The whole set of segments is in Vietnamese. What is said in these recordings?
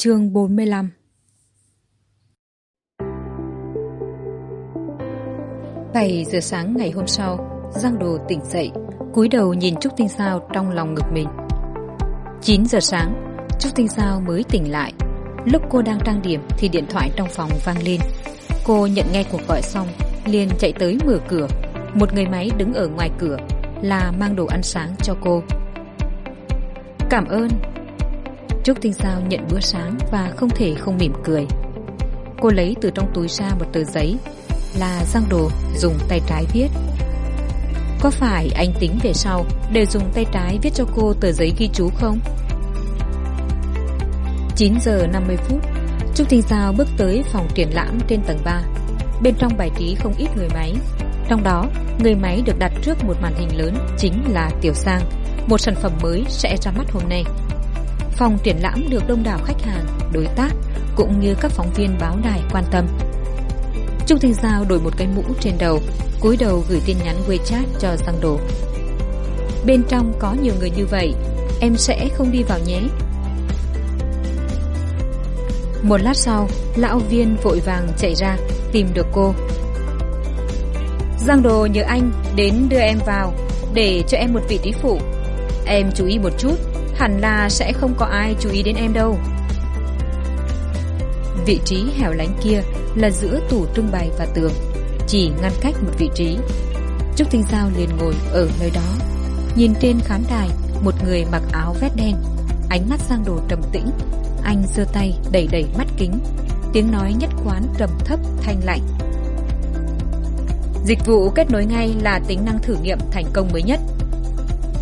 Chương 45 7 giờ sáng ngày hôm sau, Giang Đồ tỉnh dậy, cúi đầu nhìn Trúc Tinh Sao trong lòng ngực mình. 9 giờ sáng, Trúc Tinh Sao mới tỉnh lại. Lúc cô đang trang điểm thì điện thoại trong phòng vang lên. Cô nhận nghe cuộc gọi xong, liền chạy tới mở cửa. Một người máy đứng ở ngoài cửa là mang đồ ăn sáng cho cô. Cảm ơn. Trúc Tinh Sao nhận bữa sáng và không thể không mỉm cười. Cô lấy từ trong túi ra một tờ giấy là Giang Đồ dùng tay trái viết. Có phải anh tính về sau để dùng tay trái viết cho cô tờ giấy ghi chú không? 9 giờ 50 phút, Trúc Tinh Giao bước tới phòng triển lãm trên tầng 3. Bên trong bài trí không ít người máy. Trong đó, người máy được đặt trước một màn hình lớn chính là Tiểu Sang, một sản phẩm mới sẽ ra mắt hôm nay. Phòng triển lãm được đông đảo khách hàng, đối tác cũng như các phóng viên báo đài quan tâm. Trung Thành Giao đổi một cái mũ trên đầu, cúi đầu gửi tin nhắn WeChat cho Giang Đồ. Bên trong có nhiều người như vậy, em sẽ không đi vào nhé. Một lát sau, lão viên vội vàng chạy ra, tìm được cô. Giang Đồ nhờ anh đến đưa em vào, để cho em một vị trí phụ. Em chú ý một chút, hẳn là sẽ không có ai chú ý đến em đâu. Vị trí hẻo lánh kia là giữa tủ trưng bày và tường, chỉ ngăn cách một vị trí. Trúc Tinh Giao liền ngồi ở nơi đó, nhìn trên khán đài một người mặc áo vét đen, ánh mắt sang Đồ trầm tĩnh, anh giơ tay đẩy đẩy mắt kính Tiếng nói nhất quán trầm thấp thanh lạnh Dịch vụ kết nối ngay là tính năng thử nghiệm thành công mới nhất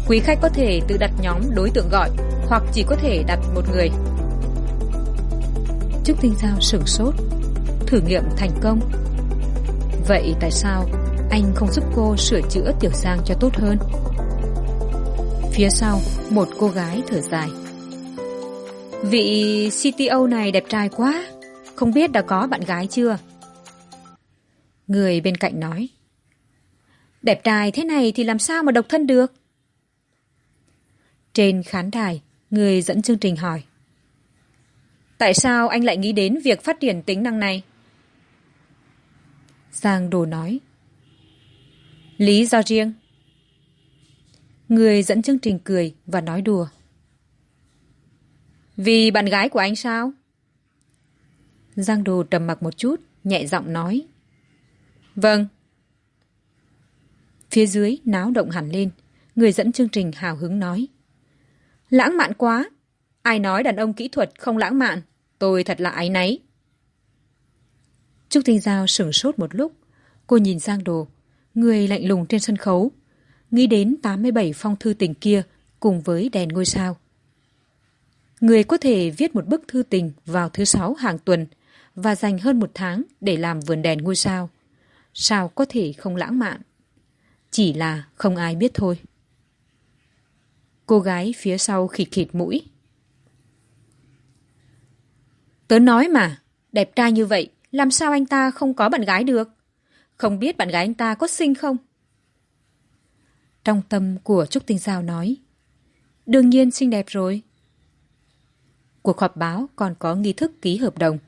Quý khách có thể tự đặt nhóm đối tượng gọi Hoặc chỉ có thể đặt một người. Trúc Tinh Giao sửng sốt Thử nghiệm thành công. Vậy tại sao anh không giúp cô sửa chữa tiểu sang cho tốt hơn? Phía sau Một cô gái thở dài. Vị CTO này đẹp trai quá Không biết đã có bạn gái chưa? Người bên cạnh nói. Đẹp trai thế này thì làm sao mà độc thân được trên khán đài Người dẫn chương trình hỏi Tại sao anh lại nghĩ đến việc phát triển tính năng này Giang Đồ nói Lý do riêng Người dẫn chương trình cười và nói đùa vì bạn gái của anh sao? Giang Đồ trầm mặc một chút, nhẹ giọng nói. Vâng. Phía dưới náo động hẳn lên, người dẫn chương trình hào hứng nói. Lãng mạn quá! Ai nói đàn ông kỹ thuật không lãng mạn? Tôi thật là ái náy. Trúc Tinh Giao sửng sốt một lúc. Cô nhìn Giang Đồ, người lạnh lùng trên sân khấu. Nghĩ đến 87 phong thư tình kia cùng với đèn ngôi sao. Người có thể viết một bức thư tình vào thứ sáu hàng tuần và dành hơn một tháng để làm vườn đèn ngôi sao. Sao có thể không lãng mạn? Chỉ là không ai biết thôi. Cô gái phía sau khịt khịt mũi. Tớ nói mà, đẹp trai như vậy, làm sao anh ta không có bạn gái được? Không biết bạn gái anh ta có xinh không? Trong tâm của Trúc Tinh Giao nói. Đương nhiên xinh đẹp rồi. Cuộc họp báo còn có nghi thức ký hợp đồng.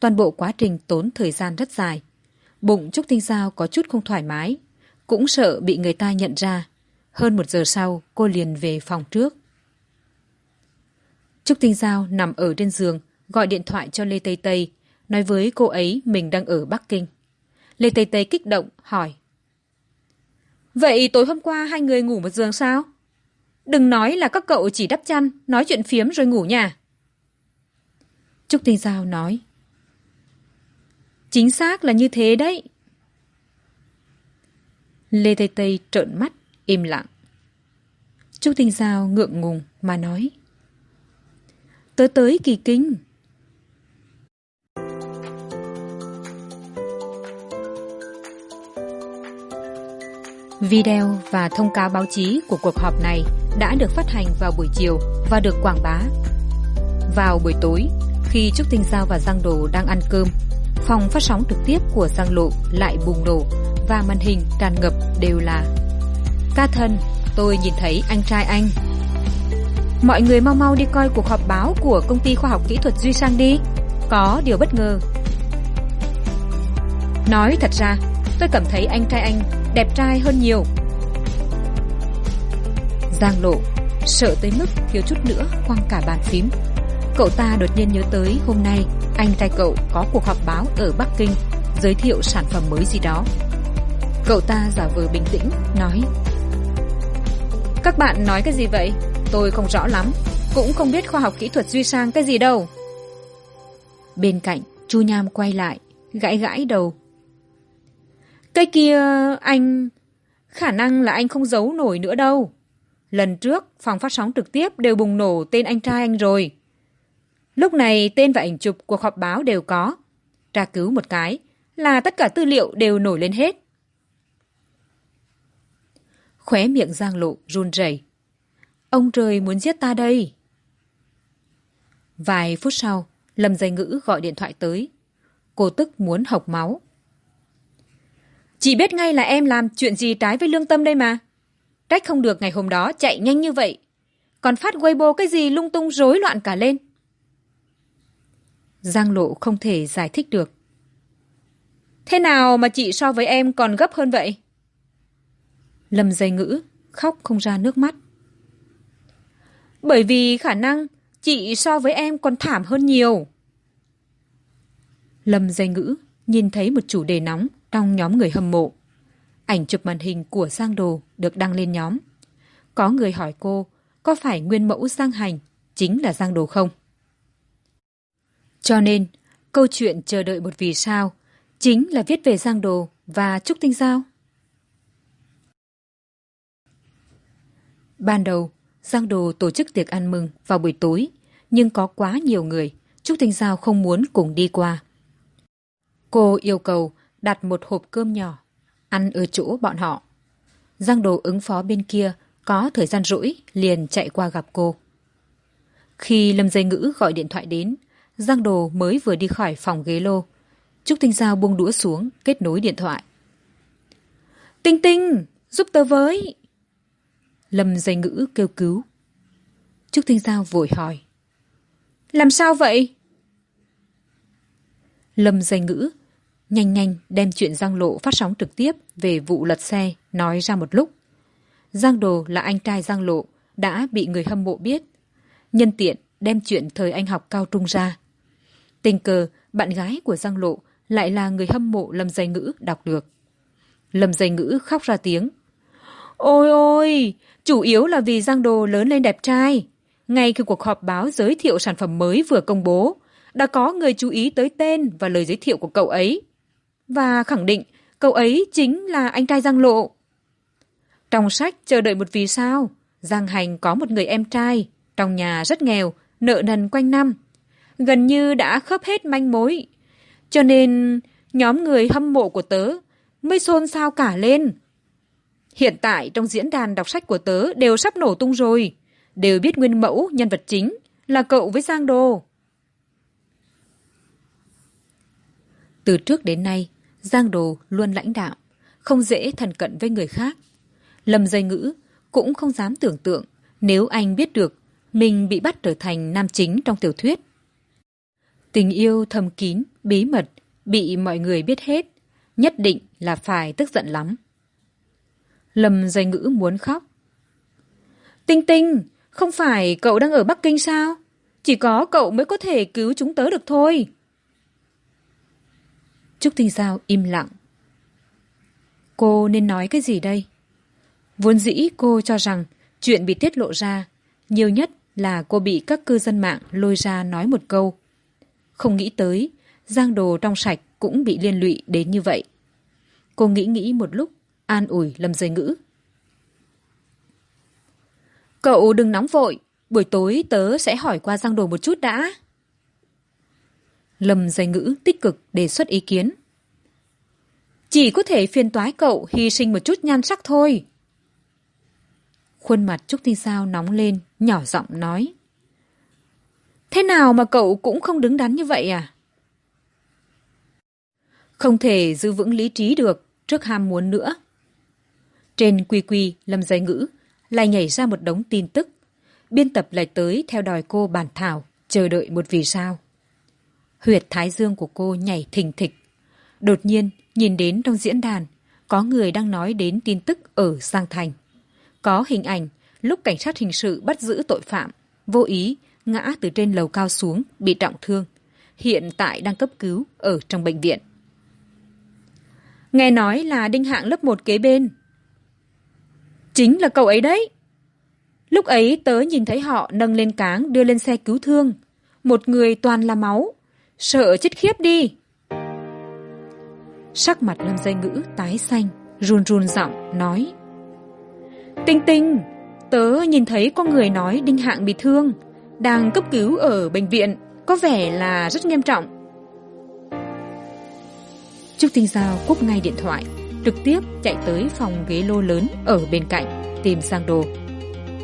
Toàn bộ quá trình tốn thời gian rất dài. Bụng Trúc Tinh Giao có chút không thoải mái. Cũng sợ bị người ta nhận ra. Hơn một giờ sau, cô liền về phòng trước. Trúc Tinh Giao nằm ở trên giường, gọi điện thoại cho Lê Tây Tây, nói với cô ấy mình đang ở Bắc Kinh. Lê Tây Tây kích động, hỏi. Vậy tối hôm qua hai người ngủ một giường sao? Đừng nói là các cậu chỉ đắp chăn, nói chuyện phiếm rồi ngủ nhà Trúc Tinh Giao nói. Chính xác là như thế đấy. Lê Tây Tây trợn mắt, im lặng. Trúc Tinh Giao ngượng ngùng mà nói. Tớ tới kỳ kinh. Video và thông cáo báo chí của cuộc họp này đã được phát hành vào buổi chiều và được quảng bá. Vào buổi tối, khi Trúc Tinh Giao và Giang Đồ đang ăn cơm, phòng phát sóng trực tiếp của Giang Lộ lại bùng nổ và màn hình tràn ngập đều là Ca thân, tôi nhìn thấy anh trai anh. Mọi người mau mau đi coi cuộc họp báo của của công ty khoa học kỹ thuật Duy Sang đi. Có điều bất ngờ. Nói thật ra, tôi cảm thấy anh trai anh đẹp trai hơn nhiều. Giang lộ, sợ tới mức thiếu chút nữa quăng cả bàn phím. Cậu ta đột nhiên nhớ tới hôm nay anh trai cậu có cuộc họp báo ở Bắc Kinh giới thiệu sản phẩm mới gì đó. Cậu ta giả vờ bình tĩnh, nói các bạn nói cái gì vậy? Tôi không rõ lắm, cũng không biết khoa học kỹ thuật duy sang cái gì đâu. Bên cạnh, Chu Nham quay lại, gãi gãi đầu. Cái kia, anh... Khả năng là anh không giấu nổi nữa đâu. Lần trước, phòng phát sóng trực tiếp đều bùng nổ tên anh trai anh rồi. Lúc này tên và ảnh chụp cuộc họp báo đều có. Tra cứu một cái là tất cả tư liệu đều nổi lên hết. Khóe miệng Giang Lộ run rẩy. Ông trời muốn giết ta đây. Vài phút sau, Lâm Dây Ngữ gọi điện thoại tới. Cô tức muốn hộc máu. Chị biết ngay là em làm chuyện gì trái với lương tâm đây mà. Trách không được ngày hôm đó chạy nhanh như vậy. Còn phát Weibo cái gì lung tung rối loạn cả lên. Giang Lộ không thể giải thích được. Thế nào mà chị so với em còn gấp hơn vậy? Lâm dây ngữ, khóc không ra nước mắt. Bởi vì khả năng chị so với em còn thảm hơn nhiều. Lâm dây ngữ nhìn thấy một chủ đề nóng trong nhóm người hâm mộ. Ảnh chụp màn hình của Giang Đồ được đăng lên nhóm. Có người hỏi cô có phải nguyên mẫu Giang Hành chính là Giang Đồ không? Cho nên, câu chuyện chờ đợi một vì sao chính là viết về Giang Đồ và Trúc Tinh Giao. Ban đầu, Giang Đồ tổ chức tiệc ăn mừng vào buổi tối, nhưng có quá nhiều người, Trúc Thanh Giao không muốn cùng đi qua. Cô yêu cầu đặt một hộp cơm nhỏ, ăn ở chỗ bọn họ. Giang Đồ ứng phó bên kia, có thời gian rỗi, liền chạy qua gặp cô. Khi Lâm Dây Ngữ gọi điện thoại đến, Giang Đồ mới vừa đi khỏi phòng ghế lô. Trúc Tinh Giao buông đũa xuống, kết nối điện thoại. Tinh Tinh, giúp tớ với. Lâm dây ngữ kêu cứu. Trúc Thanh Giao vội hỏi. Làm sao vậy? Lâm dây ngữ nhanh nhanh đem chuyện Giang Lộ phát sóng trực tiếp về vụ lật xe nói ra một lúc. Giang Đồ là anh trai Giang Lộ đã bị người hâm mộ biết. Nhân tiện đem chuyện thời anh học cao trung ra. Tình cờ, bạn gái của Giang Lộ lại là người hâm mộ Lâm Dây Ngữ đọc được. Lâm Dây Ngữ khóc ra tiếng. Ôi ôi, chủ yếu là vì Giang Đồ lớn lên đẹp trai. Ngay khi cuộc họp báo giới thiệu sản phẩm mới vừa công bố, đã có người chú ý tới tên và lời giới thiệu của cậu ấy. Và khẳng định cậu ấy chính là anh trai Giang Lộ. Trong sách chờ đợi một vì sao, Giang Hành có một người em trai, trong nhà rất nghèo, nợ nần quanh năm. Gần như đã khớp hết manh mối. Cho nên nhóm người hâm mộ của tớ mới xôn xao cả lên. Hiện tại trong diễn đàn đọc sách của tớ đều sắp nổ tung rồi. Đều biết nguyên mẫu nhân vật chính là cậu với Giang Đô. Từ trước đến nay, Giang Đồ luôn lãnh đạo, không dễ thần cận với người khác. Lâm dây ngữ cũng không dám tưởng tượng nếu anh biết được mình bị bắt trở thành nam chính trong tiểu thuyết. Tình yêu thầm kín, bí mật, bị mọi người biết hết, nhất định là phải tức giận lắm. Lâm dây ngữ muốn khóc. Tinh tinh, không phải cậu đang ở Bắc Kinh sao? Chỉ có cậu mới có thể cứu chúng tớ được thôi. Trúc Tinh Giao im lặng. Cô nên nói cái gì đây? Vốn dĩ cô cho rằng chuyện bị tiết lộ ra, nhiều nhất là cô bị các cư dân mạng lôi ra nói một câu. Không nghĩ tới, giang đồ trong sạch cũng bị liên lụy đến như vậy. Cô nghĩ nghĩ một lúc, an ủi Lâm Dây Ngữ. Cậu đừng nóng vội, buổi tối tớ sẽ hỏi qua giang đồ một chút đã. Lâm Dây Ngữ tích cực đề xuất ý kiến. Chỉ có thể phiền toái cậu hy sinh một chút nhan sắc thôi. Khuôn mặt Trúc Tinh Sao nóng lên, nhỏ giọng nói. Thế nào mà cậu cũng không đứng đắn như vậy à? Không thể giữ vững lý trí được trước ham muốn nữa. Trên quy quy lâm Giai ngữ lại nhảy ra một đống tin tức. Biên tập lại tới theo đòi cô bàn thảo, chờ đợi một vì sao. Huyệt thái dương của cô nhảy thình thịch. Đột nhiên, nhìn đến trong diễn đàn, có người đang nói đến tin tức ở Giang Thành. Có hình ảnh lúc cảnh sát hình sự bắt giữ tội phạm, vô ý ngã từ trên lầu cao xuống, bị trọng thương. Hiện tại đang cấp cứu ở trong bệnh viện. Nghe nói là đinh hạng lớp một kế bên. Chính là cậu ấy đấy. Lúc ấy tớ nhìn thấy họ nâng lên cáng đưa lên xe cứu thương. Một người toàn là máu. Sợ chết khiếp đi. Sắc mặt lâm dây ngữ tái xanh, run run giọng nói. Tinh tinh, tớ nhìn thấy có người nói đinh hạng bị thương, đang cấp cứu ở bệnh viện, có vẻ là rất nghiêm trọng. Trúc Tinh Giao cúp ngay điện thoại, trực tiếp chạy tới phòng ghế lô lớn ở bên cạnh, tìm sang đồ.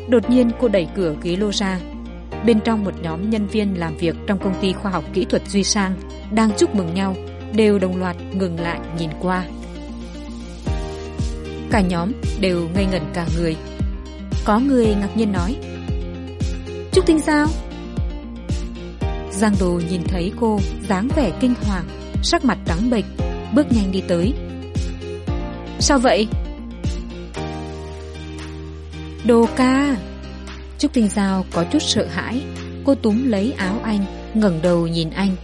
Đột nhiên cô đẩy cửa ghế lô ra. Bên trong một nhóm nhân viên làm việc trong công ty khoa học kỹ thuật Duy Sang đang chúc mừng nhau, đều đồng loạt ngừng lại nhìn qua. Cả nhóm đều ngây ngẩn cả người. Có người ngạc nhiên nói Trúc Tinh sao? Giang Đồ nhìn thấy cô dáng vẻ kinh hoàng, sắc mặt trắng bệch, bước nhanh đi tới. Sao vậy? Đồ ca! Trúc Tinh Giao có chút sợ hãi, cô túm lấy áo anh, ngẩng đầu nhìn anh.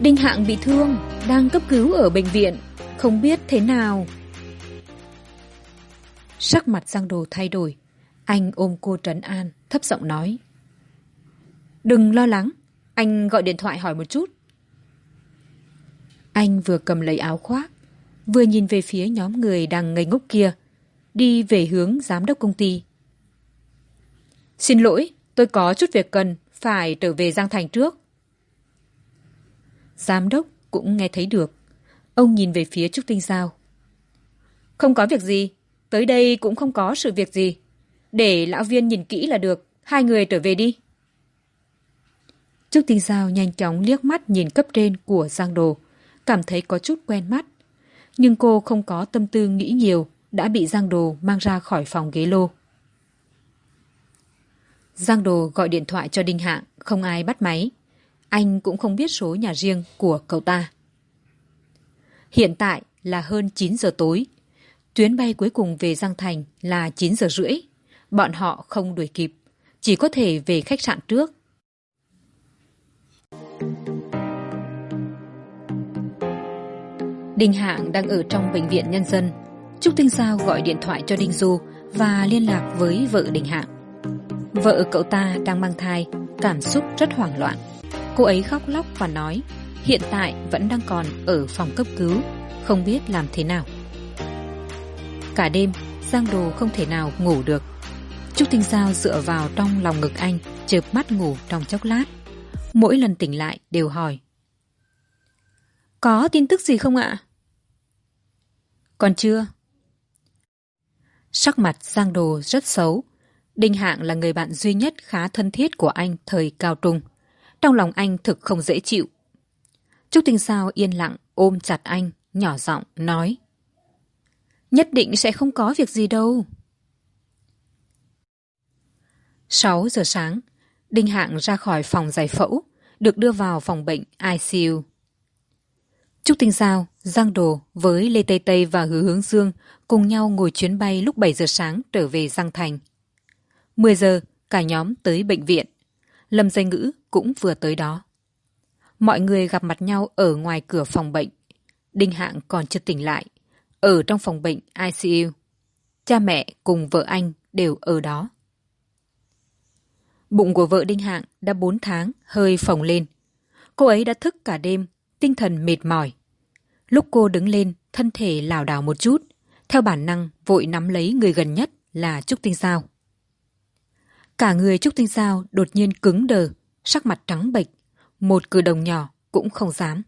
Đinh Hạng bị thương, đang cấp cứu ở bệnh viện, không biết thế nào. Sắc mặt Giang Đồ thay đổi, anh ôm cô trấn an, thấp giọng nói. Đừng lo lắng, anh gọi điện thoại hỏi một chút. Anh vừa cầm lấy áo khoác, vừa nhìn về phía nhóm người đang ngây ngốc kia, đi về hướng giám đốc công ty. Xin lỗi, tôi có chút việc cần, phải trở về Giang Thành trước. Giám đốc cũng nghe thấy được. Ông nhìn về phía Trúc Tinh Giao. Không có việc gì, tới đây cũng không có sự việc gì. Để lão viên nhìn kỹ là được, hai người trở về đi. Trúc Tinh Giao nhanh chóng liếc mắt nhìn cấp trên của Giang Đồ, cảm thấy có chút quen mắt. Nhưng cô không có tâm tư nghĩ nhiều, đã bị Giang Đồ mang ra khỏi phòng ghế lô. Giang Đồ gọi điện thoại cho Đinh Hạng, không ai bắt máy. Anh cũng không biết số nhà riêng của cậu ta. Hiện tại là hơn chín giờ tối. Tuyến bay cuối cùng về Giang Thành là chín giờ rưỡi. Bọn họ không đuổi kịp, chỉ có thể về khách sạn trước. Đinh Hạng đang ở trong bệnh viện nhân dân. Trúc Tinh Sao gọi điện thoại cho Đinh Du và liên lạc với vợ Đinh Hạng. Vợ cậu ta đang mang thai, cảm xúc rất hoảng loạn. Cô ấy khóc lóc và nói hiện tại vẫn đang còn ở phòng cấp cứu, không biết làm thế nào. Cả đêm, Giang Đồ không thể nào ngủ được. Trúc Tinh Giao dựa vào trong lòng ngực anh, chợp mắt ngủ trong chốc lát. Mỗi lần tỉnh lại đều hỏi. Có tin tức gì không ạ? Còn chưa. Sắc mặt Giang Đồ rất xấu. Đinh Hạng là người bạn duy nhất khá thân thiết của anh thời cao trung. Trong lòng anh thực không dễ chịu. Trúc Tinh Sao yên lặng ôm chặt anh, nhỏ giọng nói. Nhất định sẽ không có việc gì đâu. sáu giờ sáng, Đinh Hạng ra khỏi phòng giải phẫu, được đưa vào phòng bệnh ICU. Trúc Tinh Giao, Giang Đồ với Lê Tây Tây và Hứa Hướng Dương cùng nhau ngồi chuyến bay lúc bảy giờ sáng trở về Giang Thành. mười giờ, cả nhóm tới bệnh viện. Lâm Danh Ngữ cũng vừa tới đó. Mọi người gặp mặt nhau ở ngoài cửa phòng bệnh. Đinh Hạng còn chưa tỉnh lại. Ở trong phòng bệnh ICU. Cha mẹ cùng vợ anh đều ở đó. Bụng của vợ Đinh Hạng đã bốn tháng hơi phồng lên. Cô ấy đã thức cả đêm, tinh thần mệt mỏi. Lúc cô đứng lên, thân thể lảo đảo một chút, theo bản năng vội nắm lấy người gần nhất là Trúc Tinh Sao. Cả người Trúc Tinh Sao đột nhiên cứng đờ, sắc mặt trắng bệch, một cử đồng nhỏ cũng không dám.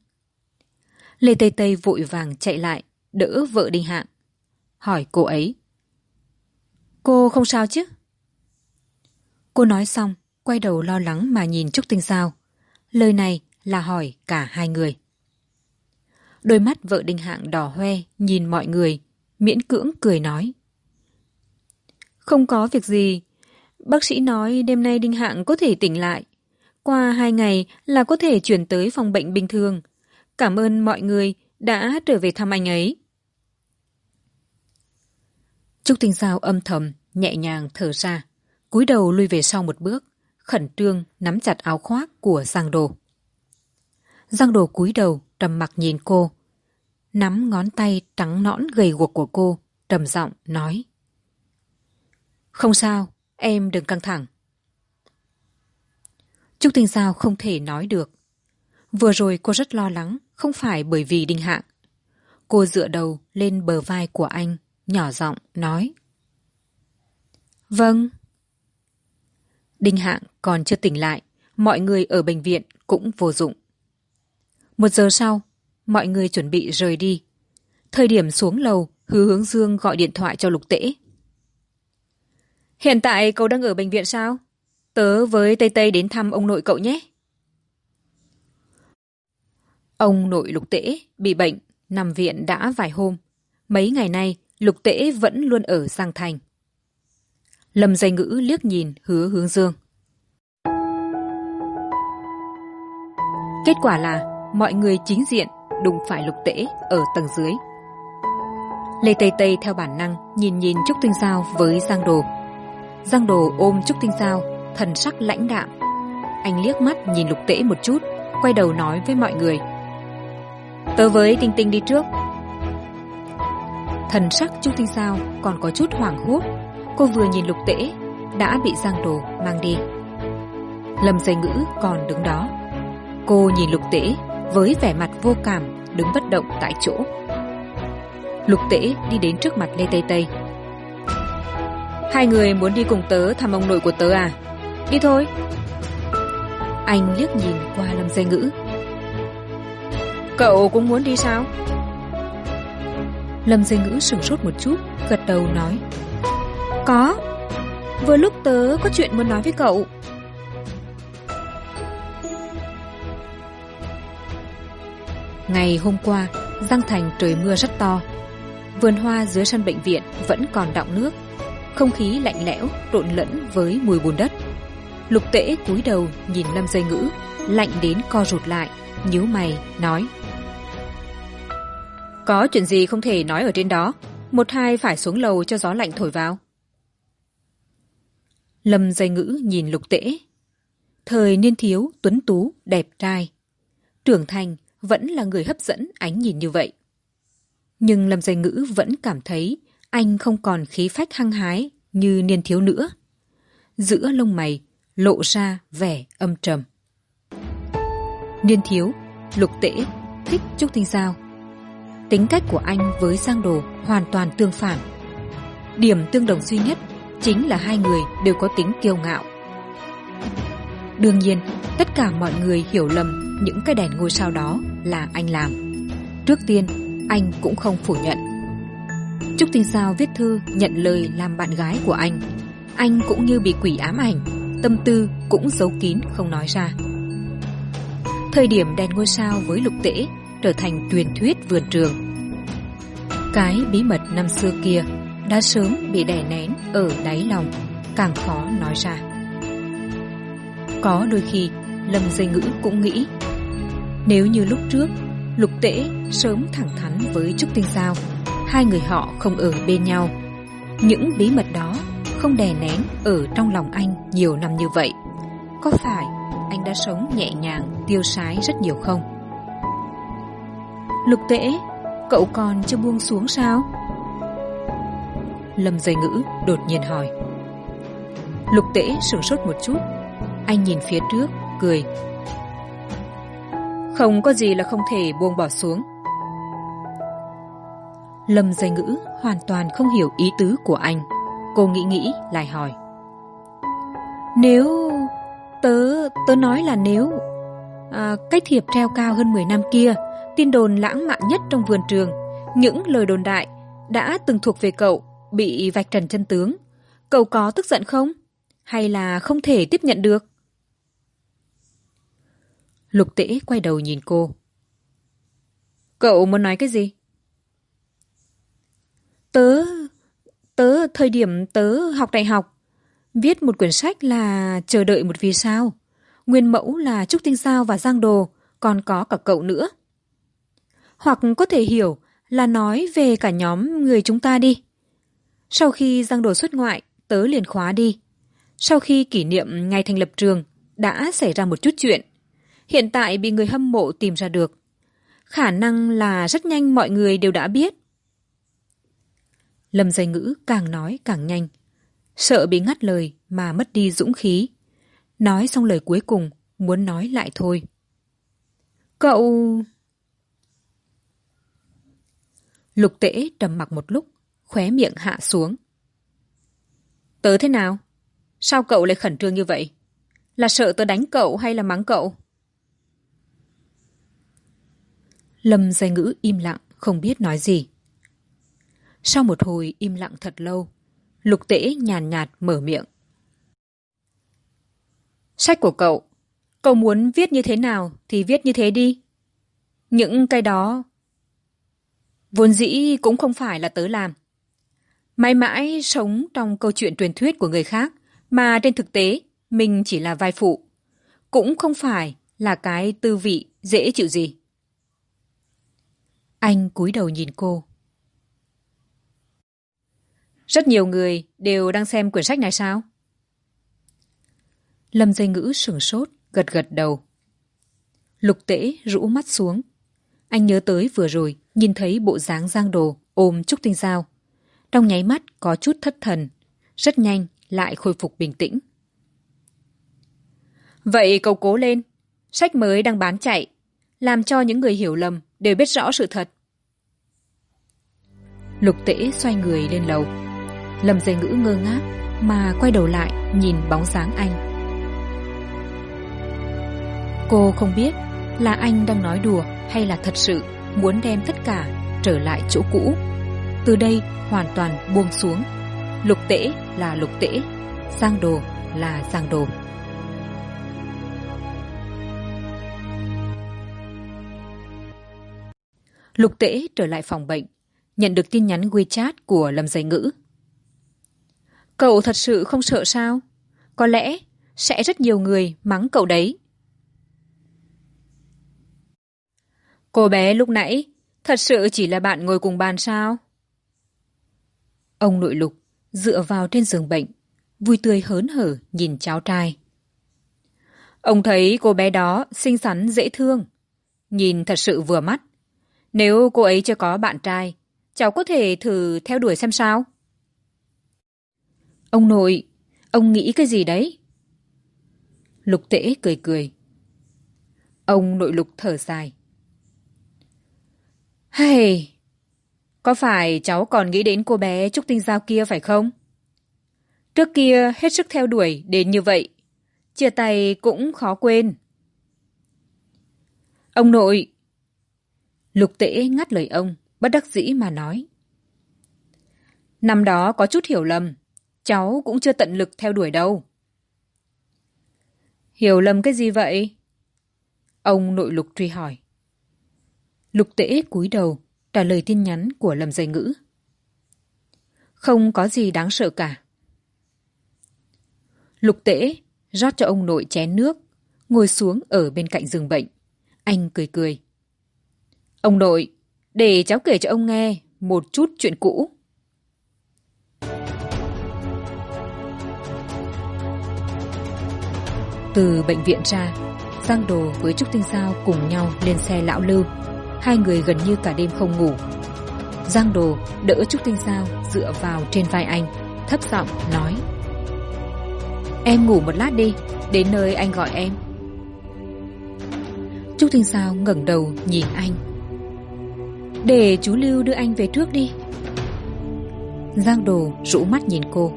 Lê Tây Tây vội vàng chạy lại, đỡ vợ Đinh Hạng. Hỏi cô ấy. Cô không sao chứ? Cô nói xong, quay đầu lo lắng mà nhìn Trúc Tinh Sao. Lời này là hỏi cả hai người. Đôi mắt vợ Đinh Hạng đỏ hoe nhìn mọi người, miễn cưỡng cười nói. Không có việc gì. Bác sĩ nói đêm nay Đinh Hạng có thể tỉnh lại. Qua hai ngày là có thể chuyển tới phòng bệnh bình thường. Cảm ơn mọi người đã trở về thăm anh ấy. Trúc Tinh Giao âm thầm, nhẹ nhàng thở ra, cúi đầu lui về sau một bước, khẩn trương nắm chặt áo khoác của Giang Đồ. Giang Đồ cúi đầu, trầm mặc nhìn cô, nắm ngón tay trắng nõn gầy guộc của cô, trầm giọng nói. Không sao, em đừng căng thẳng. Trúc Tinh Giao không thể nói được. Vừa rồi cô rất lo lắng, không phải bởi vì Đinh Hạng. Cô dựa đầu lên bờ vai của anh, nhỏ giọng nói. Vâng. Đinh Hạng còn chưa tỉnh lại, mọi người ở bệnh viện cũng vô dụng. Một giờ sau, mọi người chuẩn bị rời đi. Thời điểm xuống lầu, hứa hướng dương gọi điện thoại cho lục tễ. Hiện tại cậu đang ở bệnh viện sao? Tớ với Tây Tây đến thăm ông nội cậu nhé. Ông nội lục tễ bị bệnh, nằm viện đã vài hôm. Mấy ngày nay, lục tễ vẫn luôn ở Giang Thành. Lâm dây ngữ liếc nhìn hứa hướng dương. Kết quả là mọi người chính diện đụng phải lục tễ ở tầng dưới. Lê Tây Tây theo bản năng nhìn nhìn Trúc Tinh Giao với Giang Đồ. Giang Đồ ôm Trúc Tinh Giao, thần sắc lãnh đạm. Anh liếc mắt nhìn lục tễ một chút, quay đầu nói với mọi người. Tớ với Tinh Tinh đi trước. Thần sắc Trúc Tinh Giao còn có chút hoảng hốt. Cô vừa nhìn lục tễ, đã bị Giang Đồ mang đi. Lâm dây ngữ còn đứng đó. Cô nhìn lục tễ với vẻ mặt vô cảm, đứng bất động tại chỗ. Lục tễ đi đến trước mặt lê tây tây. Hai người muốn đi cùng tớ thăm ông nội của tớ à? Đi thôi. Anh liếc nhìn qua lâm dây ngữ. Cậu cũng muốn đi sao? Lâm dây ngữ sửng sốt một chút, gật đầu nói. Có. Vừa lúc tớ có chuyện muốn nói với cậu. Ngày hôm qua, giang thành trời mưa rất to. Vườn hoa dưới sân bệnh viện vẫn còn đọng nước. Không khí lạnh lẽo trộn lẫn với mùi bùn đất. Lục tễ cúi đầu nhìn lâm dây ngữ, lạnh đến co rụt lại, nhíu mày, nói. Có chuyện gì không thể nói ở trên đó? Một hai phải xuống lầu cho gió lạnh thổi vào. Lâm dây ngữ nhìn lục tễ. Thời niên thiếu, tuấn tú, đẹp trai. Trưởng thành vẫn là người hấp dẫn ánh nhìn như vậy. Nhưng lâm dây ngữ vẫn cảm thấy anh không còn khí phách hăng hái như niên thiếu nữa. Giữa lông mày lộ ra vẻ âm trầm. Niên thiếu, lục tễ thích trúc tinh giao. Tính cách của anh với giang đồ hoàn toàn tương phản. Điểm tương đồng duy nhất chính là hai người đều có tính kiêu ngạo. Đương nhiên, tất cả mọi người hiểu lầm những cái đèn ngôi sao đó là anh làm. Trước tiên, anh cũng không phủ nhận. Trúc tinh sao viết thư nhận lời làm bạn gái của anh. Anh cũng như bị quỷ ám ảnh, tâm tư cũng giấu kín không nói ra. Thời điểm đèn ngôi sao với lục tễ trở thành truyền thuyết vườn trường. Cái bí mật năm xưa kia đã sớm bị đè nén ở đáy lòng, càng khó nói ra. Có đôi khi, lâm dây ngữ cũng nghĩ nếu như lúc trước, lục tễ sớm thẳng thắn với trúc tinh giao, hai người họ không ở bên nhau. Những bí mật đó không đè nén ở trong lòng anh nhiều năm như vậy. Có phải anh đã sống nhẹ nhàng, tiêu sái rất nhiều không? Lục tễ, cậu còn chưa buông xuống sao? Lâm dây ngữ đột nhiên hỏi. Lục tễ sửng sốt một chút. Anh nhìn phía trước, cười không có gì là không thể buông bỏ xuống. Lâm dây ngữ hoàn toàn không hiểu ý tứ của anh. Cô nghĩ nghĩ lại hỏi. Nếu tớ tớ nói là nếu à, cái thiệp treo cao hơn mười năm kia tin đồn lãng mạn nhất trong vườn trường những lời đồn đại đã từng thuộc về cậu bị vạch trần chân tướng cậu có tức giận không? Hay là không thể tiếp nhận được? Lục tễ quay đầu nhìn cô. Cậu muốn nói cái gì? Tớ tớ, thời điểm tớ học đại học, viết một quyển sách là chờ đợi một vì sao. Nguyên mẫu là trúc tinh sao và giang đồ, còn có cả cậu nữa. Hoặc có thể hiểu là nói về cả nhóm người chúng ta đi. Sau khi giang đồ xuất ngoại, tớ liền khóa đi. Sau khi kỷ niệm ngày thành lập trường, đã xảy ra một chút chuyện hiện tại bị người hâm mộ tìm ra được. Khả năng là rất nhanh mọi người đều đã biết. Lâm dây ngữ càng nói càng nhanh. Sợ bị ngắt lời mà mất đi dũng khí. Nói xong lời cuối cùng, muốn nói lại thôi. Cậu lục tễ trầm mặc một lúc, khóe miệng hạ xuống. Tớ thế nào? Sao cậu lại khẩn trương như vậy? Là sợ tớ đánh cậu hay là mắng cậu? Lâm dây ngữ im lặng, không biết nói gì. Sau một hồi im lặng thật lâu, lục tễ nhàn nhạt mở miệng. Sách của cậu cậu muốn viết như thế nào thì viết như thế đi. Những cái đó vốn dĩ cũng không phải là tớ làm. Mãi mãi sống trong câu chuyện truyền thuyết của người khác, mà trên thực tế, mình chỉ là vai phụ, cũng không phải là cái tư vị dễ chịu gì anh cúi đầu nhìn cô. Rất nhiều người đều đang xem quyển sách này sao? Lâm dây ngữ sửng sốt, gật gật đầu. Lục tễ rũ mắt xuống. Anh nhớ tới vừa rồi, nhìn thấy bộ dáng giang đồ ôm trúc tinh dao trong nháy mắt có chút thất thần, rất nhanh lại khôi phục bình tĩnh. Vậy cầu cố lên, sách mới đang bán chạy, làm cho những người hiểu lầm đều biết rõ sự thật lục tễ xoay người lên lầu. Lâm dây ngữ ngơ ngác mà quay đầu lại nhìn bóng dáng anh. Cô không biết là anh đang nói đùa hay là thật sự muốn đem tất cả trở lại chỗ cũ. Từ đây hoàn toàn buông xuống. Lục tễ là lục tễ, giang đồ là giang đồ. Lục tễ trở lại phòng bệnh nhận được tin nhắn wechat của lâm dây ngữ. Cậu thật sự không sợ sao? Có lẽ sẽ rất nhiều người mắng cậu đấy. Cô bé lúc nãy thật sự chỉ là bạn ngồi cùng bàn sao? Ông nội lục dựa vào trên giường bệnh, vui tươi hớn hở nhìn cháu trai. Ông thấy cô bé đó xinh xắn, dễ thương. Nhìn thật sự vừa mắt. Nếu cô ấy chưa có bạn trai cháu có thể thử theo đuổi xem sao? Ông nội, ông nghĩ cái gì đấy? Lục tễ cười cười. Ông nội lục thở dài. Hay có phải cháu còn nghĩ đến cô bé trúc tinh giao kia phải không? Trước kia hết sức theo đuổi đến như vậy, chia tay cũng khó quên. Ông nội, lục tễ ngắt lời ông bất đắc dĩ mà nói. Năm đó có chút hiểu lầm, cháu cũng chưa tận lực theo đuổi đâu. Hiểu lầm cái gì vậy? Ông nội lục truy hỏi. Lục tễ cúi đầu, trả lời tin nhắn của lầm dây ngữ. Không có gì đáng sợ cả. Lục tễ rót cho ông nội chén nước, ngồi xuống ở bên cạnh giường bệnh. Anh cười cười. Ông nội để cháu kể cho ông nghe một chút chuyện cũ. Từ bệnh viện ra, giang đồ với trúc tinh sao cùng nhau lên xe lão lưu. Hai người gần như cả đêm không ngủ. Giang đồ đỡ trúc tinh sao dựa vào trên vai anh, thấp giọng nói, em ngủ một lát đi, đến nơi anh gọi em. Trúc tinh sao ngẩng đầu nhìn anh để chú lưu đưa anh về trước đi. Giang đồ rũ mắt nhìn cô.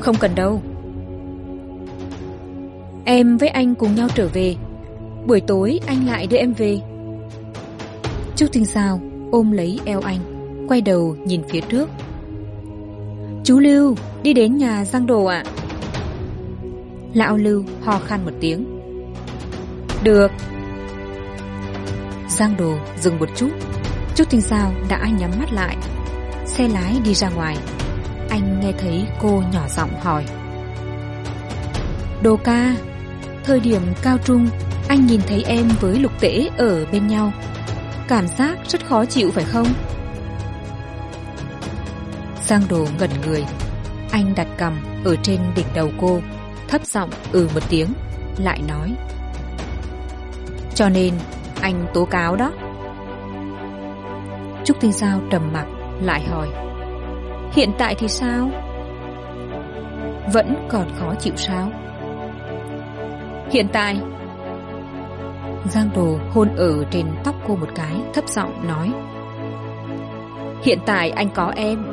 Không cần đâu. Em với anh cùng nhau trở về. Buổi tối anh lại đưa em về. Trúc Thinh sao, ôm lấy eo anh, quay đầu nhìn phía trước. Chú lưu, đi đến nhà giang đồ ạ. Lão lưu ho khan một tiếng. Được. Giang đồ dừng một chút trúc tinh sao đã nhắm mắt lại. Xe lái đi ra ngoài. Anh nghe thấy cô nhỏ giọng hỏi. Đồ ca, thời điểm cao trung, anh nhìn thấy em với lục tễ ở bên nhau. Cảm giác rất khó chịu phải không? Giang đồ ngẩn người. Anh đặt cầm ở trên đỉnh đầu cô, thấp giọng ừ một tiếng, lại nói. Cho nên, anh tố cáo đó trúc tinh giao trầm mặc, lại hỏi, hiện tại thì sao? Vẫn còn khó chịu sao? Hiện tại. Giang đồ hôn ở trên tóc cô một cái, thấp giọng nói, hiện tại anh có em.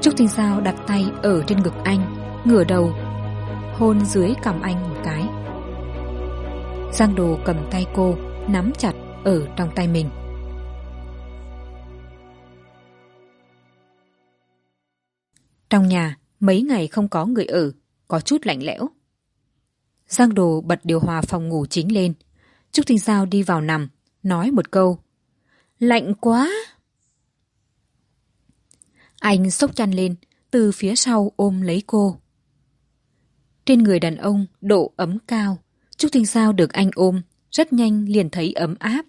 Trúc tinh giao đặt tay ở trên ngực anh, ngửa đầu, hôn dưới cằm anh một cái. Giang đồ cầm tay cô, nắm chặt ở trong tay mình. Trong nhà, mấy ngày không có người ở, có chút lạnh lẽo. Giang đồ bật điều hòa phòng ngủ chính lên. Trúc tinh giao đi vào nằm, nói một câu. Lạnh quá! Anh xốc chăn lên, từ phía sau ôm lấy cô. Trên người đàn ông, độ ấm cao. Trúc tinh giao được anh ôm, rất nhanh liền thấy ấm áp.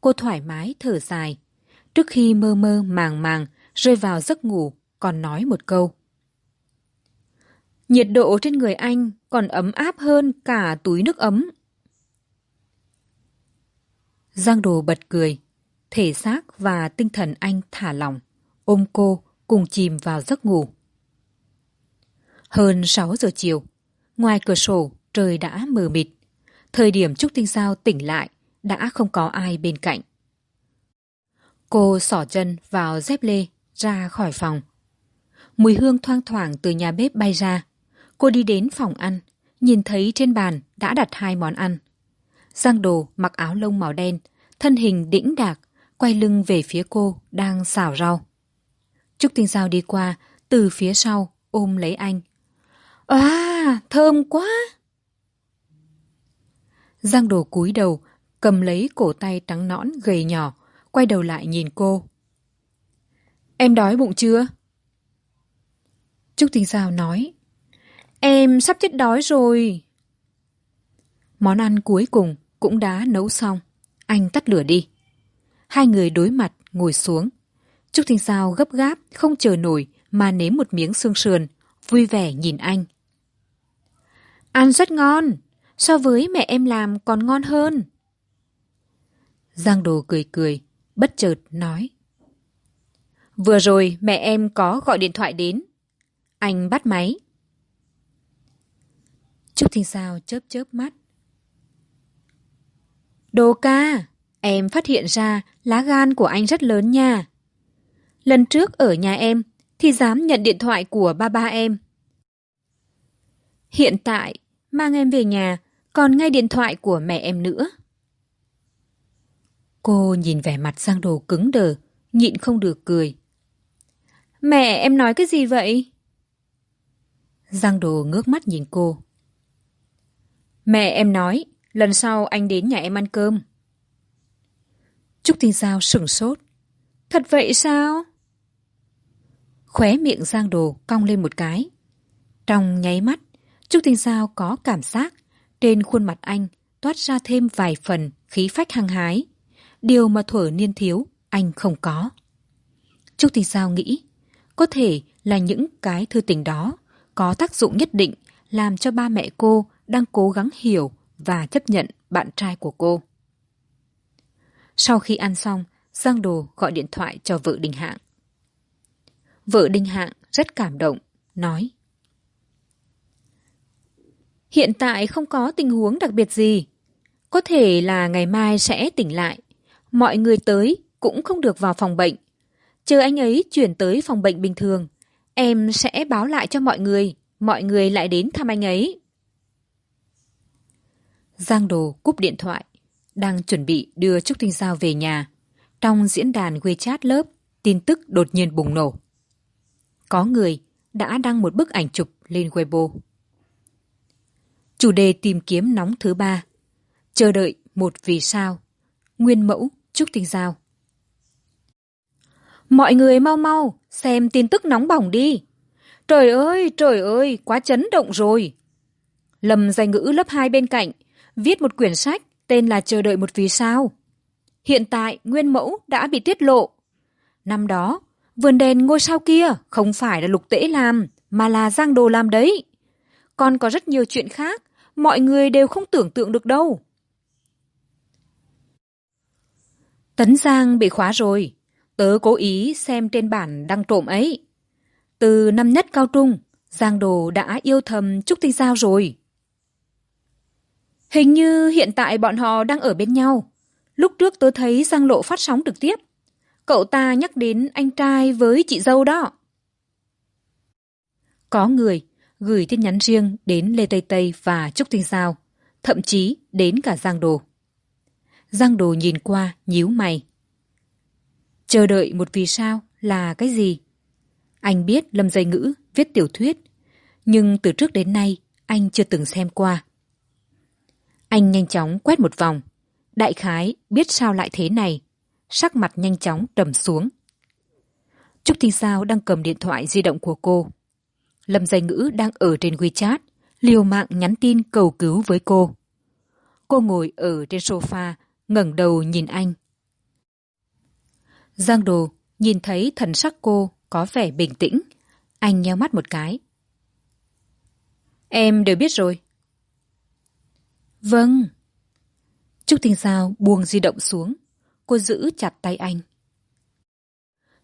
Cô thoải mái, thở dài. Trước khi mơ mơ màng màng, rơi vào giấc ngủ còn nói một câu. Nhiệt độ trên người anh còn ấm áp hơn cả túi nước ấm. Giang đồ bật cười, thể xác và tinh thần anh thả lỏng, ôm cô cùng chìm vào giấc ngủ. Hơn sáu giờ chiều, ngoài cửa sổ trời đã mờ mịt. Thời điểm trúc tinh sao tỉnh lại, đã không có ai bên cạnh. Cô xỏ chân vào dép lê ra khỏi phòng mùi hương thoang thoảng từ nhà bếp bay ra. Cô đi đến phòng ăn, nhìn thấy trên bàn đã đặt hai món ăn. Giang đồ mặc áo lông màu đen, thân hình đĩnh đạc, quay lưng về phía cô đang xào rau. Trúc tinh giao đi qua, từ phía sau ôm lấy anh. À thơm quá! Giang đồ cúi đầu, cầm lấy cổ tay trắng nõn gầy nhỏ, quay đầu lại nhìn cô. Em đói bụng chưa? Trúc tinh giao nói, em sắp chết đói rồi. Món ăn cuối cùng cũng đã nấu xong. Anh tắt lửa đi. Hai người đối mặt, ngồi xuống. Trúc tinh giao gấp gáp, không chờ nổi mà nếm một miếng xương sườn, vui vẻ nhìn anh. Ăn rất ngon, so với mẹ em làm còn ngon hơn. Giang đồ cười cười, bất chợt nói, vừa rồi mẹ em có gọi điện thoại đến anh bắt máy. Trúc thinh sao, chớp chớp mắt. Đồ ca, em phát hiện ra lá gan của anh rất lớn nha. Lần trước ở nhà em thì dám nhận điện thoại của ba ba em. Hiện tại, mang em về nhà, còn ngay điện thoại của mẹ em nữa. Cô nhìn vẻ mặt giang đồ cứng đờ, nhịn không được cười. Mẹ, em nói cái gì vậy? Giang đồ ngước mắt nhìn cô. Mẹ em nói, lần sau anh đến nhà em ăn cơm. Trúc tinh giao sửng sốt. Thật vậy sao? Khóe miệng giang đồ cong lên một cái. Trong nháy mắt, trúc tinh giao có cảm giác trên khuôn mặt anh toát ra thêm vài phần khí phách hăng hái. Điều mà thuở niên thiếu anh không có. Trúc tinh giao nghĩ, có thể là những cái thư tình đó có tác dụng nhất định, làm cho ba mẹ cô đang cố gắng hiểu và chấp nhận bạn trai của cô. Sau khi ăn xong, giang đồ gọi điện thoại cho vợ đình hạng. Vợ Đình hạng rất cảm động, nói, hiện tại không có tình huống đặc biệt gì. Có thể là ngày mai sẽ tỉnh lại. Mọi người tới cũng không được vào phòng bệnh. Chờ anh ấy chuyển tới phòng bệnh bình thường em sẽ báo lại cho mọi người. Mọi người lại đến thăm anh ấy. Giang đồ cúp điện thoại, đang chuẩn bị đưa trúc tinh giao về nhà. Trong diễn đàn wechat lớp, tin tức đột nhiên bùng nổ. Có người đã đăng một bức ảnh chụp lên weibo. Chủ đề tìm kiếm nóng thứ ba. Chờ đợi một vì sao. Nguyên mẫu trúc tinh giao. Mọi người mau mau xem tin tức nóng bỏng đi trời ơi trời ơi quá chấn động rồi Lâm danh ngữ lớp hai bên cạnh, viết một quyển sách tên là Chờ đợi một vì sao. Hiện tại nguyên mẫu đã bị tiết lộ. Năm đó, vườn đèn ngôi sao kia không phải là lục tễ làm, mà là giang đồ làm đấy. Còn có rất nhiều chuyện khác, mọi người đều không tưởng tượng được đâu. Tấn Giang bị khóa rồi. Tớ cố ý xem trên bản đăng trộm ấy. Từ năm nhất cao trung, Giang Đồ đã yêu thầm Trúc Tinh Giao rồi. Hình như hiện tại bọn họ đang ở bên nhau. Lúc trước tớ thấy Giang Lộ phát sóng trực tiếp. Cậu ta nhắc đến anh trai với chị dâu đó. Có người gửi tin nhắn riêng đến Lê Tây Tây và Trúc Tinh Giao, thậm chí đến cả Giang Đồ. Giang Đồ nhìn qua, nhíu mày. Chờ đợi một vì sao là cái gì? Anh biết Lâm Dây Ngữ viết tiểu thuyết, nhưng từ trước đến nay anh chưa từng xem qua. Anh nhanh chóng quét một vòng. Đại khái biết sao lại thế này. Sắc mặt nhanh chóng trầm xuống. Trúc thinh Sao đang cầm điện thoại di động của cô. Lâm Dây Ngữ đang ở trên WeChat, liều mạng nhắn tin cầu cứu với cô. Cô ngồi ở trên sofa, ngẩng đầu nhìn anh. Giang Đồ nhìn thấy thần sắc cô có vẻ bình tĩnh. Anh nheo mắt một cái. Em đều biết rồi. Vâng. Trúc Tinh Sao buông di động xuống. Cô giữ chặt tay anh.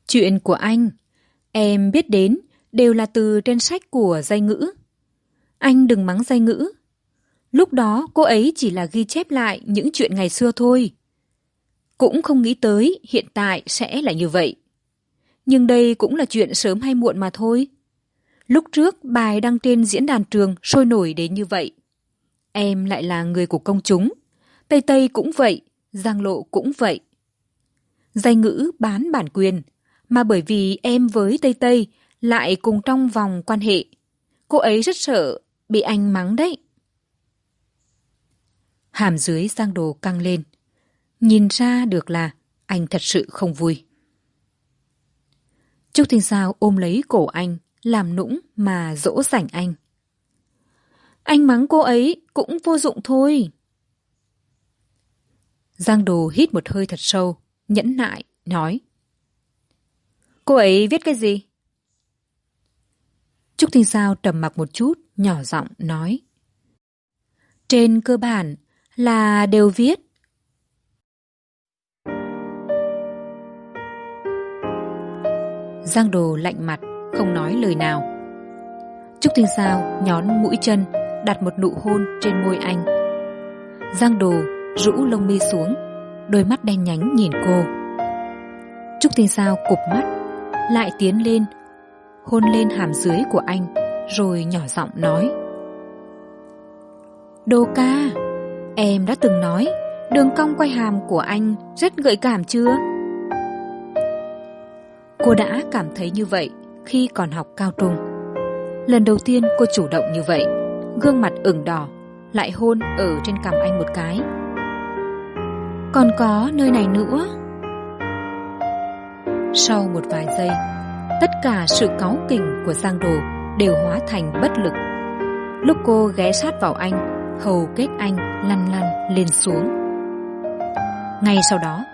Chuyện của anh, em biết đến đều là từ trên sách của dây ngữ. Anh đừng mắng dây ngữ. Lúc đó cô ấy chỉ là ghi chép lại những chuyện ngày xưa thôi. Cũng không nghĩ tới hiện tại sẽ là như vậy. Nhưng đây cũng là chuyện sớm hay muộn mà thôi. Lúc trước bài đăng trên diễn đàn trường sôi nổi đến như vậy. Em lại là người của công chúng. Tây Tây cũng vậy, Giang Lộ cũng vậy. Danh ngữ bán bản quyền, mà bởi vì em với Tây Tây lại cùng trong vòng quan hệ. Cô ấy rất sợ bị anh mắng đấy. Hàm dưới Giang Đồ căng lên. Nhìn ra được là anh thật sự không vui. Trúc Thanh Sao ôm lấy cổ anh, làm nũng mà dỗ dành anh. Anh mắng cô ấy cũng vô dụng thôi. Giang Đồ hít một hơi thật sâu, nhẫn nại, nói. Cô ấy viết cái gì? Trúc Thanh Sao trầm mặc một chút, nhỏ giọng nói. Trên cơ bản là đều viết. Giang Đồ lạnh mặt, không nói lời nào. Trúc thiên Sao nhón mũi chân, đặt một nụ hôn trên môi anh. Giang Đồ rũ lông mi xuống, đôi mắt đen nhánh nhìn cô. Trúc thiên Sao cụp mắt, lại tiến lên, hôn lên hàm dưới của anh, rồi nhỏ giọng nói. Đô ca, em đã từng nói đường cong quay hàm của anh rất gợi cảm chưa? Cô đã cảm thấy như vậy khi còn học cao trung. Lần đầu tiên cô chủ động như vậy, gương mặt ửng đỏ, lại hôn ở trên cằm anh một cái. Còn có nơi này nữa. Sau một vài giây, tất cả sự cáu kỉnh của Giang Đồ đều hóa thành bất lực. Lúc cô ghé sát vào anh, hầu kết anh lăn lăn lên xuống. Ngay sau đó,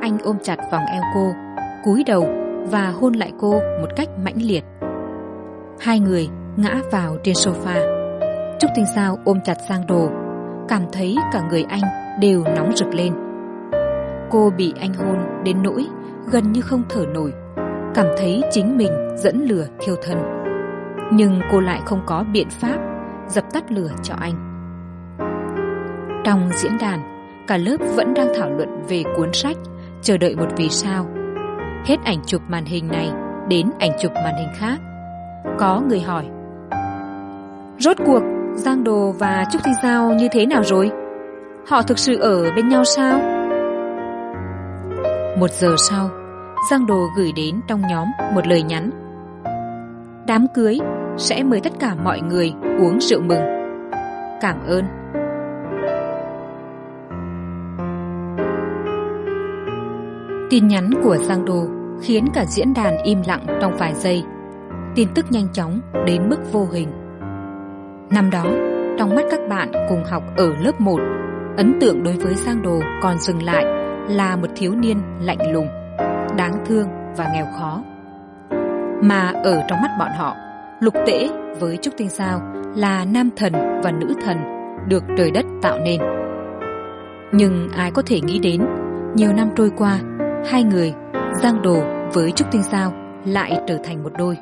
anh ôm chặt vòng eo cô, cúi đầu và hôn lại cô một cách mãnh liệt. Hai người ngã vào trên sofa. Trúc Tinh Sao ôm chặt sang Đồ, cảm thấy cả người anh đều nóng rực lên. Cô bị anh hôn đến nỗi gần như không thở nổi, cảm thấy chính mình dẫn lửa thiêu thân. Nhưng cô lại không có biện pháp dập tắt lửa cho anh. Trong diễn đàn, cả lớp vẫn đang thảo luận về cuốn sách Chờ đợi một vì sao. Hết ảnh chụp màn hình này đến ảnh chụp màn hình khác. Có người hỏi Rốt cuộc Giang Đồ và Trúc Thi Giao như thế nào rồi? Họ thực sự ở bên nhau sao? Một giờ sau, Giang Đồ gửi đến trong nhóm một lời nhắn. Đám cưới sẽ mời tất cả mọi người uống rượu mừng. Cảm ơn. Tin nhắn của Giang Đồ khiến cả diễn đàn im lặng trong vài giây. Tin tức nhanh chóng đến mức vô hình. Năm đó, trong mắt các bạn cùng học ở lớp một ấn tượng đối với Giang Đồ còn dừng lại là một thiếu niên lạnh lùng, đáng thương và nghèo khó. Mà ở trong mắt bọn họ, Lục Tễ với Trúc Tinh Sao là nam thần và nữ thần được trời đất tạo nên. Nhưng ai có thể nghĩ đến, nhiều năm trôi qua, hai người, Giang Đồ với Trúc Tinh Sao lại trở thành một đôi.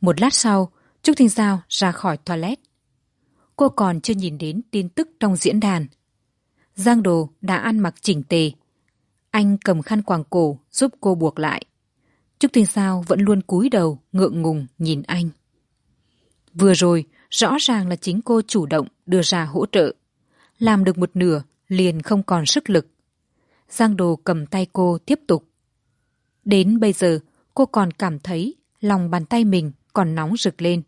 Một lát sau, Trúc Tinh Giao ra khỏi toilet. Cô còn chưa nhìn đến tin tức trong diễn đàn. Giang Đồ đã ăn mặc chỉnh tề. Anh cầm khăn quàng cổ giúp cô buộc lại. Trúc Tinh Sao vẫn luôn cúi đầu, ngượng ngùng nhìn anh. Vừa rồi, rõ ràng là chính cô chủ động đưa ra hỗ trợ. Làm được một nửa, liền không còn sức lực. Giang Đồ cầm tay cô tiếp tục. Đến bây giờ, cô còn cảm thấy lòng bàn tay mình còn nóng rực lên.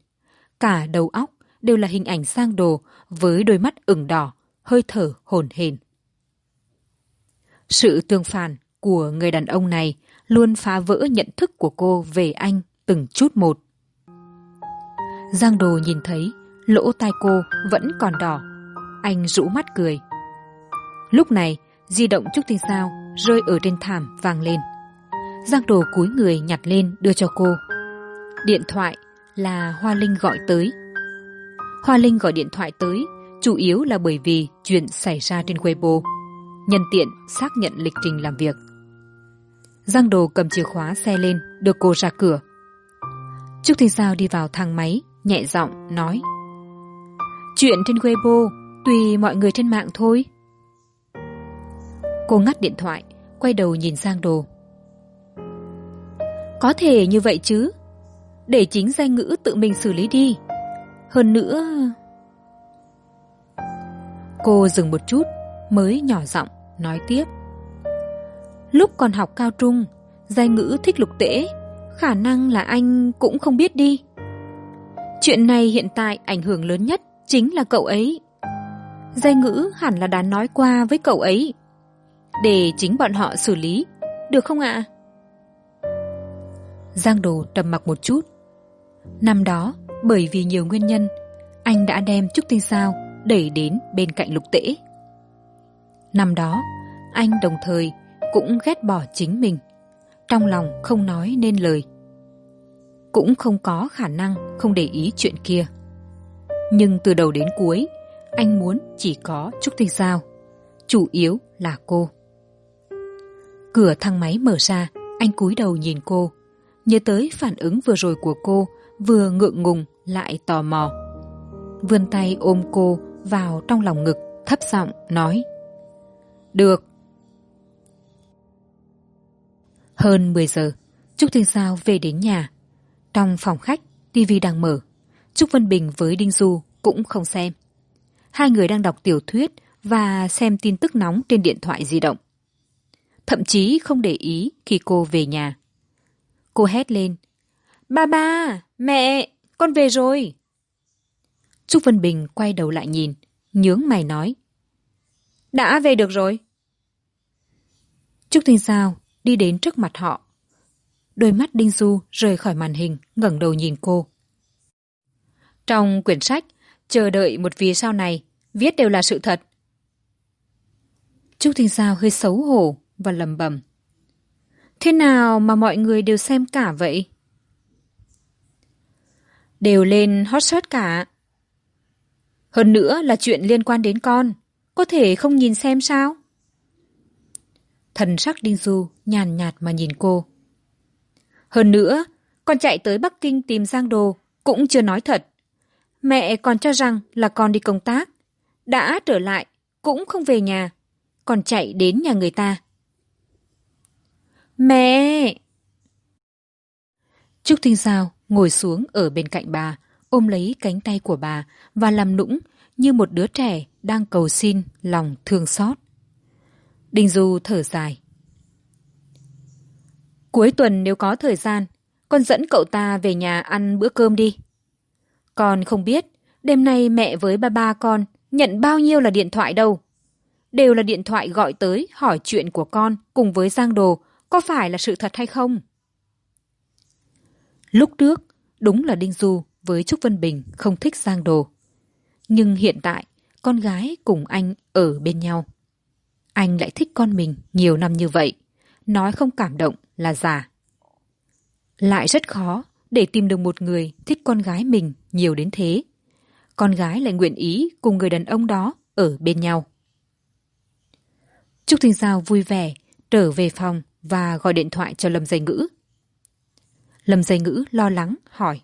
Cả đầu óc đều là hình ảnh sang đồ với đôi mắt ửng đỏ, hơi thở hổn hển. Sự tương phản của người đàn ông này luôn phá vỡ nhận thức của cô về anh từng chút một. Giang đồ nhìn thấy lỗ tai cô vẫn còn đỏ. Anh rũ mắt cười. Lúc này, di động Trúc Tinh Sao rơi ở trên thảm vang lên. Giang đồ cúi người nhặt lên đưa cho cô. Điện thoại là Hoa Linh gọi tới. Hoa Linh gọi điện thoại tới chủ yếu là bởi vì chuyện xảy ra trên Weibo. Nhân tiện xác nhận lịch trình làm việc. Giang Đồ cầm chìa khóa xe lên, đưa cô ra cửa. Trúc tinh sao đi vào thang máy, nhẹ giọng nói. Chuyện trên Weibo, tùy mọi người trên mạng thôi. Cô ngắt điện thoại, quay đầu nhìn sang Đồ. Có thể như vậy chứ, để chính danh ngữ tự mình xử lý đi hơn nữa cô dừng một chút mới nhỏ giọng nói tiếp lúc còn học cao trung danh ngữ thích lục tễ khả năng là anh cũng không biết đi chuyện này hiện tại ảnh hưởng lớn nhất chính là cậu ấy danh ngữ hẳn là đã nói qua với cậu ấy để chính bọn họ xử lý được không ạ giang đồ trầm mặc một chút Năm đó, bởi vì nhiều nguyên nhân, anh đã đem Trúc Tinh Sao đẩy đến bên cạnh lục tễ. Năm đó, anh đồng thời cũng ghét bỏ chính mình, trong lòng không nói nên lời. Cũng không có khả năng không để ý chuyện kia. Nhưng từ đầu đến cuối, anh muốn chỉ có Trúc Tinh Sao, chủ yếu là cô. Cửa thang máy mở ra, anh cúi đầu nhìn cô, nhớ tới phản ứng vừa rồi của cô vừa ngượng ngùng lại tò mò vươn tay ôm cô vào trong lòng ngực thấp giọng nói được hơn mười giờ trúc thiên sao về đến nhà trong phòng khách tv đang mở trúc vân bình với đinh du cũng không xem hai người đang đọc tiểu thuyết và xem tin tức nóng trên điện thoại di động thậm chí không để ý khi cô về nhà cô hét lên ba ba Mẹ, con về rồi. Trúc Vân Bình quay đầu lại nhìn, nhướng mày nói. Đã về được rồi. Trúc Thanh Sao đi đến trước mặt họ. Đôi mắt Đinh Du rời khỏi màn hình, ngẩng đầu nhìn cô. Trong quyển sách, chờ đợi một vì sao này, viết đều là sự thật. Trúc thinh Sao hơi xấu hổ và lầm bầm. Thế nào mà mọi người đều xem cả vậy? đều lên hot search cả. Hơn nữa là chuyện liên quan đến con, có thể không nhìn xem sao? Thần sắc Đinh Du nhàn nhạt mà nhìn cô. Hơn nữa, con chạy tới Bắc Kinh tìm Giang Đồ cũng chưa nói thật. Mẹ còn cho rằng là con đi công tác. Đã trở lại, cũng không về nhà. Còn chạy đến nhà người ta. Mẹ! Trúc Thinh Giao ngồi xuống ở bên cạnh bà, ôm lấy cánh tay của bà và làm nũng như một đứa trẻ đang cầu xin lòng thương xót. Đình Du thở dài. Cuối tuần nếu có thời gian, con dẫn cậu ta về nhà ăn bữa cơm đi. Con không biết, đêm nay mẹ với ba ba con nhận bao nhiêu là điện thoại đâu. Đều là điện thoại gọi tới hỏi chuyện của con cùng với Giang Đồ có phải là sự thật hay không? lúc trước đúng là đinh du với trúc vân bình không thích giang đồ nhưng hiện tại con gái cùng anh ở bên nhau anh lại thích con mình nhiều năm như vậy nói không cảm động là giả. Lại rất khó để tìm được một người thích con gái mình nhiều đến thế. Con gái lại nguyện ý cùng người đàn ông đó ở bên nhau. Trúc thinh giao vui vẻ, trở về phòng và gọi điện thoại cho lâm dây ngữ. Lâm dây ngữ lo lắng hỏi.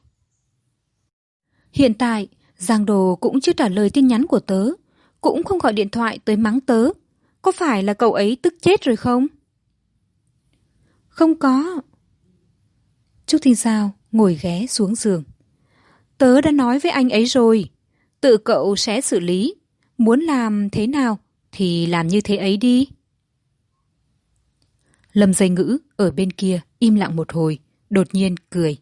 Hiện tại, giang đồ cũng chưa trả lời tin nhắn của tớ, cũng không gọi điện thoại tới mắng tớ. Có phải là cậu ấy tức chết rồi không? Không có. Trúc thinh giao ngồi ghé xuống giường. Tớ đã nói với anh ấy rồi. Tự cậu sẽ xử lý. Muốn làm thế nào thì làm như thế ấy đi. Lâm dây ngữ ở bên kia im lặng một hồi, đột nhiên cười.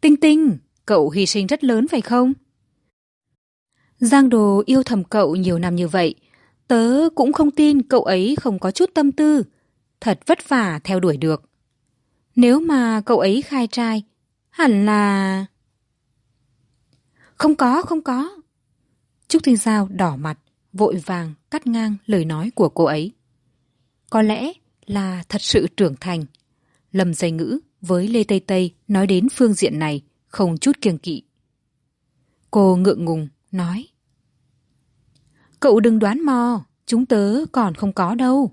Tinh tinh, cậu hy sinh rất lớn phải không? Giang đồ yêu thầm cậu nhiều năm như vậy, tớ cũng không tin cậu ấy không có chút tâm tư thật vất vả theo đuổi được. Nếu mà cậu ấy khai trai, hẳn là không có không có. Trúc thiên giao đỏ mặt, vội vàng cắt ngang lời nói của cô ấy. Có lẽ là thật sự trưởng thành. Lâm dây ngữ với lê tây tây nói đến phương diện này không chút kiêng kỵ. Cô ngượng ngùng nói, cậu đừng đoán mò, chúng tớ còn không có đâu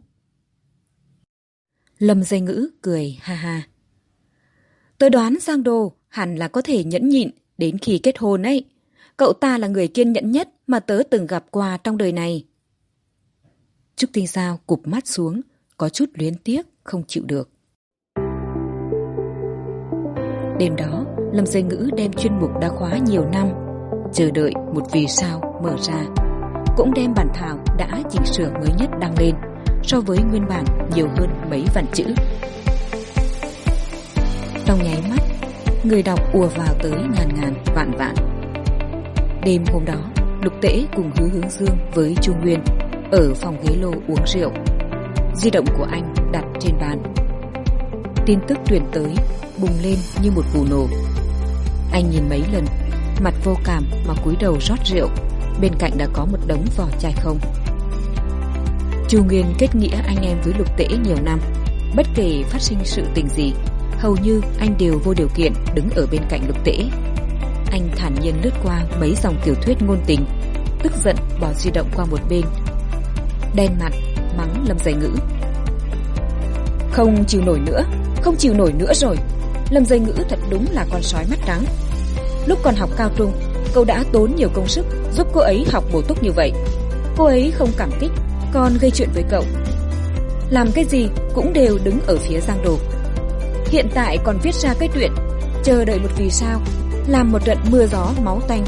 lâm dây ngữ cười, ha ha. Tớ đoán giang đô hẳn là có thể nhẫn nhịn đến khi kết hôn ấy. Cậu ta là người kiên nhẫn nhất mà tớ từng gặp qua trong đời này. Trúc tinh Giao cụp mắt xuống, có chút luyến tiếc, không chịu được. Đêm đó, lâm dây ngữ đem chuyên mục đã khóa nhiều năm, chờ đợi một vì sao mở ra, cũng đem bản thảo đã chỉnh sửa mới nhất đăng lên so với nguyên bản nhiều hơn mấy vạn chữ. Trong nháy mắt, người đọc ùa vào tới ngàn ngàn vạn vạn. Đêm hôm đó, lục tễ cùng hứa hướng dương với chu nguyên ở phòng ghế lô uống rượu. Di động của anh đặt trên bàn. Tin tức truyền tới, bùng lên như một vụ nổ. Anh nhìn mấy lần, mặt vô cảm mà cúi đầu rót rượu, bên cạnh đã có một đống vỏ chai không chu nguyên kết nghĩa anh em với lục tễ nhiều năm. Bất kể phát sinh sự tình gì, hầu như anh đều vô điều kiện đứng ở bên cạnh lục tễ. Anh thản nhiên lướt qua mấy dòng tiểu thuyết ngôn tình, tức giận bỏ di động qua một bên. Đen mặt, mắng lâm dày ngữ. Không chịu nổi nữa, không chịu nổi nữa rồi. Lâm dây ngữ thật đúng là con sói mắt trắng lúc còn học cao trung, cậu đã tốn nhiều công sức giúp cô ấy học bổ túc như vậy. Cô ấy không cảm kích con gây chuyện với cậu. Làm cái gì cũng đều đứng ở phía giang đồ. Hiện tại còn viết ra cái chuyện, chờ đợi một vì sao, làm một trận mưa gió máu tanh.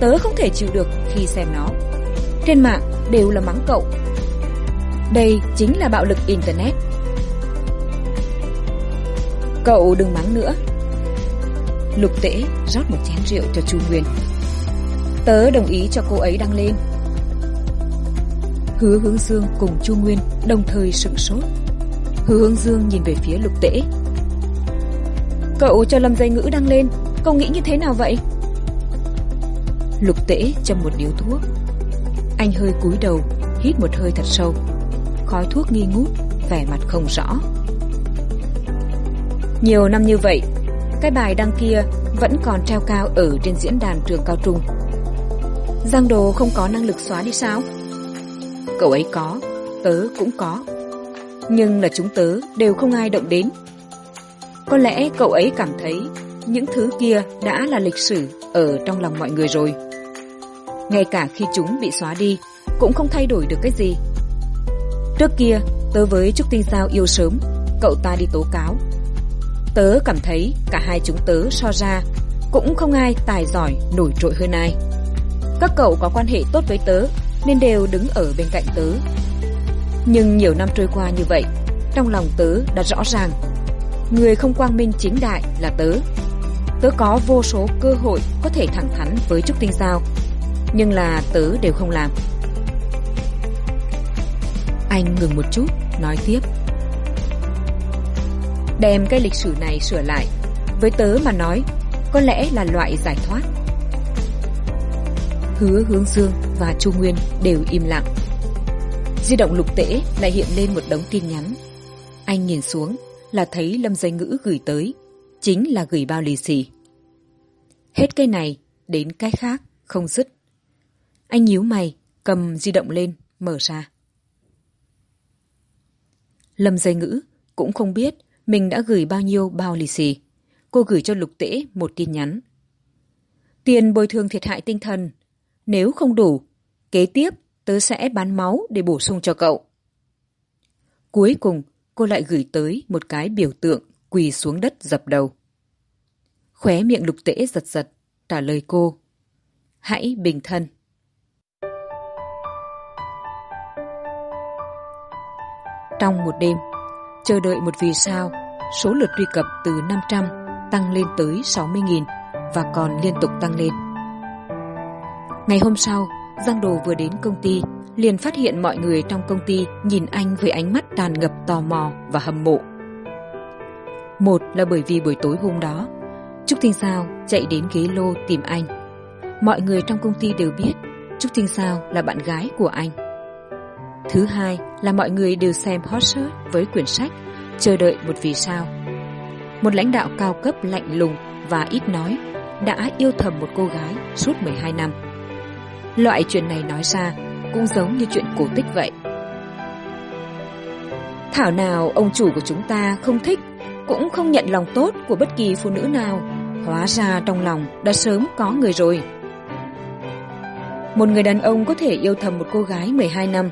Tớ không thể chịu được khi xem nó. Trên mạng đều là mắng cậu. Đây chính là bạo lực internet. Cậu đừng mắng nữa. Lục tễ rót một chén rượu cho chu nguyên. Tớ đồng ý cho cô ấy đăng lên hứa hướng dương cùng chu nguyên, đồng thời sửng sốt. Hứa hướng dương nhìn về phía lục tễ. Cậu cho lâm dây ngữ đăng lên, cậu nghĩ như thế nào vậy? Lục tễ châm một điếu thuốc. Anh hơi cúi đầu, hít một hơi thật sâu. Khói thuốc nghi ngút, vẻ mặt không rõ. Nhiều năm như vậy, cái bài đăng kia vẫn còn treo cao ở trên diễn đàn trường cao trung. Giang đồ không có năng lực xóa đi sao? Cậu ấy có, tớ cũng có. Nhưng là chúng tớ đều không ai động đến. Có lẽ cậu ấy cảm thấy những thứ kia đã là lịch sử ở trong lòng mọi người rồi. Ngay cả khi chúng bị xóa đi, cũng không thay đổi được cái gì. Trước kia, tớ với trúc tinh sao yêu sớm, cậu ta đi tố cáo. Tớ cảm thấy cả hai chúng tớ so ra cũng không ai tài giỏi nổi trội hơn ai. Các cậu có quan hệ tốt với tớ nên đều đứng ở bên cạnh tớ nhưng nhiều năm trôi qua như vậy, trong lòng tớ đã rõ ràng, người không quang minh chính đại là tớ tớ có vô số cơ hội có thể thẳng thắn với trúc tinh sao nhưng là tớ đều không làm. Anh ngừng một chút, nói tiếp. Đem cái lịch sử này sửa lại, với tớ mà nói, có lẽ là loại giải thoát hứa hướng dương và chu nguyên đều im lặng. Di động lục tễ lại hiện lên một đống tin nhắn. Anh nhìn xuống là thấy lâm dây ngữ gửi tới, chính là gửi bao lì xì. Hết cái này, đến cái khác, không dứt. Anh nhíu mày, cầm di động lên, mở ra. Lâm dây ngữ cũng không biết mình đã gửi bao nhiêu bao lì xì. Cô gửi cho lục tễ một tin nhắn. Tiền bồi thường thiệt hại tinh thần nếu không đủ, kế tiếp tớ sẽ bán máu để bổ sung cho cậu. Cuối cùng, cô lại gửi tới một cái biểu tượng quỳ xuống đất dập đầu. Khóe miệng lục tễ giật giật, trả lời cô, hãy bình thân. Trong một đêm, chờ đợi một vì sao, số lượt truy cập từ năm trăm tăng lên tới sáu mươi nghìn và còn liên tục tăng lên ngày hôm sau, giang đồ vừa đến công ty, liền phát hiện mọi người trong công ty nhìn anh với ánh mắt tràn ngập tò mò và hâm mộ. Một là bởi vì buổi tối hôm đó, trúc Thinh sao chạy đến ghế lô tìm anh. Mọi người trong công ty đều biết trúc Thinh sao là bạn gái của anh. Thứ hai là mọi người đều xem hot search với quyển sách chờ đợi một vì sao. Một lãnh đạo cao cấp lạnh lùng và ít nói đã yêu thầm một cô gái suốt m hai năm loại chuyện này nói ra cũng giống như chuyện cổ tích vậy. Thảo nào ông chủ của chúng ta không thích, cũng không nhận lòng tốt của bất kỳ phụ nữ nào. Hóa ra trong lòng đã sớm có người rồi. Một người đàn ông có thể yêu thầm một cô gái m hai năm.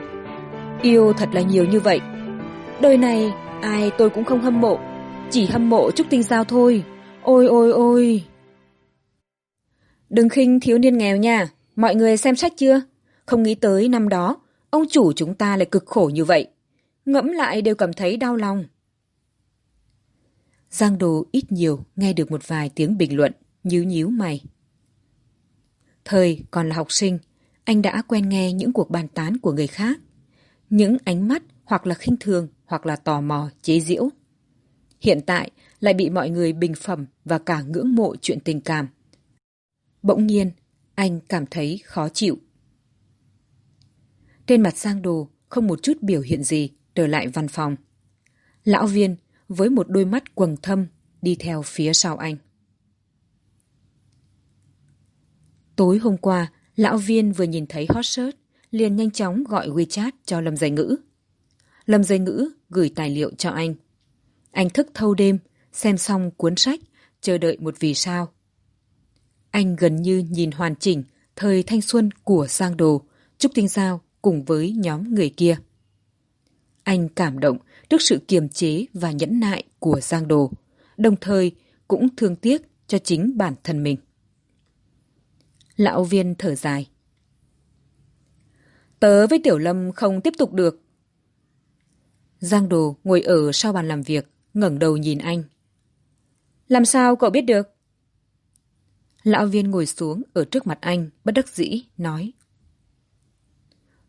Yêu thật là nhiều như vậy. Đời này, ai tôi cũng không hâm mộ. Chỉ hâm mộ trúc tinh giao thôi. Ôi ôi ôi. Đừng khinh thiếu niên nghèo nha mọi người xem sách chưa? Không nghĩ tới năm đó, ông chủ chúng ta lại cực khổ như vậy. Ngẫm lại đều cảm thấy đau lòng. Giang đồ ít nhiều nghe được một vài tiếng bình luận, nhíu nhíu mày. Thời còn là học sinh, anh đã quen nghe những cuộc bàn tán của người khác. Những ánh mắt hoặc là khinh thường, hoặc là tò mò, chế giễu. Hiện tại lại bị mọi người bình phẩm và cả ngưỡng mộ chuyện tình cảm. Bỗng nhiên anh cảm thấy khó chịu. Trên mặt giang đồ không một chút biểu hiện gì, trở lại văn phòng. Lão viên với một đôi mắt quầng thâm đi theo phía sau anh. Tối hôm qua, lão viên vừa nhìn thấy hot search, liền nhanh chóng gọi wechat cho lâm dây ngữ. Lâm dây ngữ gửi tài liệu cho anh. Anh thức thâu đêm, xem xong cuốn sách, chờ đợi một vì sao anh gần như nhìn hoàn chỉnh thời thanh xuân của giang đồ, trúc tinh giao cùng với nhóm người kia. Anh cảm động trước sự kiềm chế và nhẫn nại của giang đồ, đồng thời cũng thương tiếc cho chính bản thân mình. Lão viên thở dài. Tớ với tiểu lâm không tiếp tục được. Giang đồ ngồi ở sau bàn làm việc, ngẩng đầu nhìn anh. Làm sao cậu biết được? Lão viên ngồi xuống ở trước mặt anh, bất đắc dĩ, nói.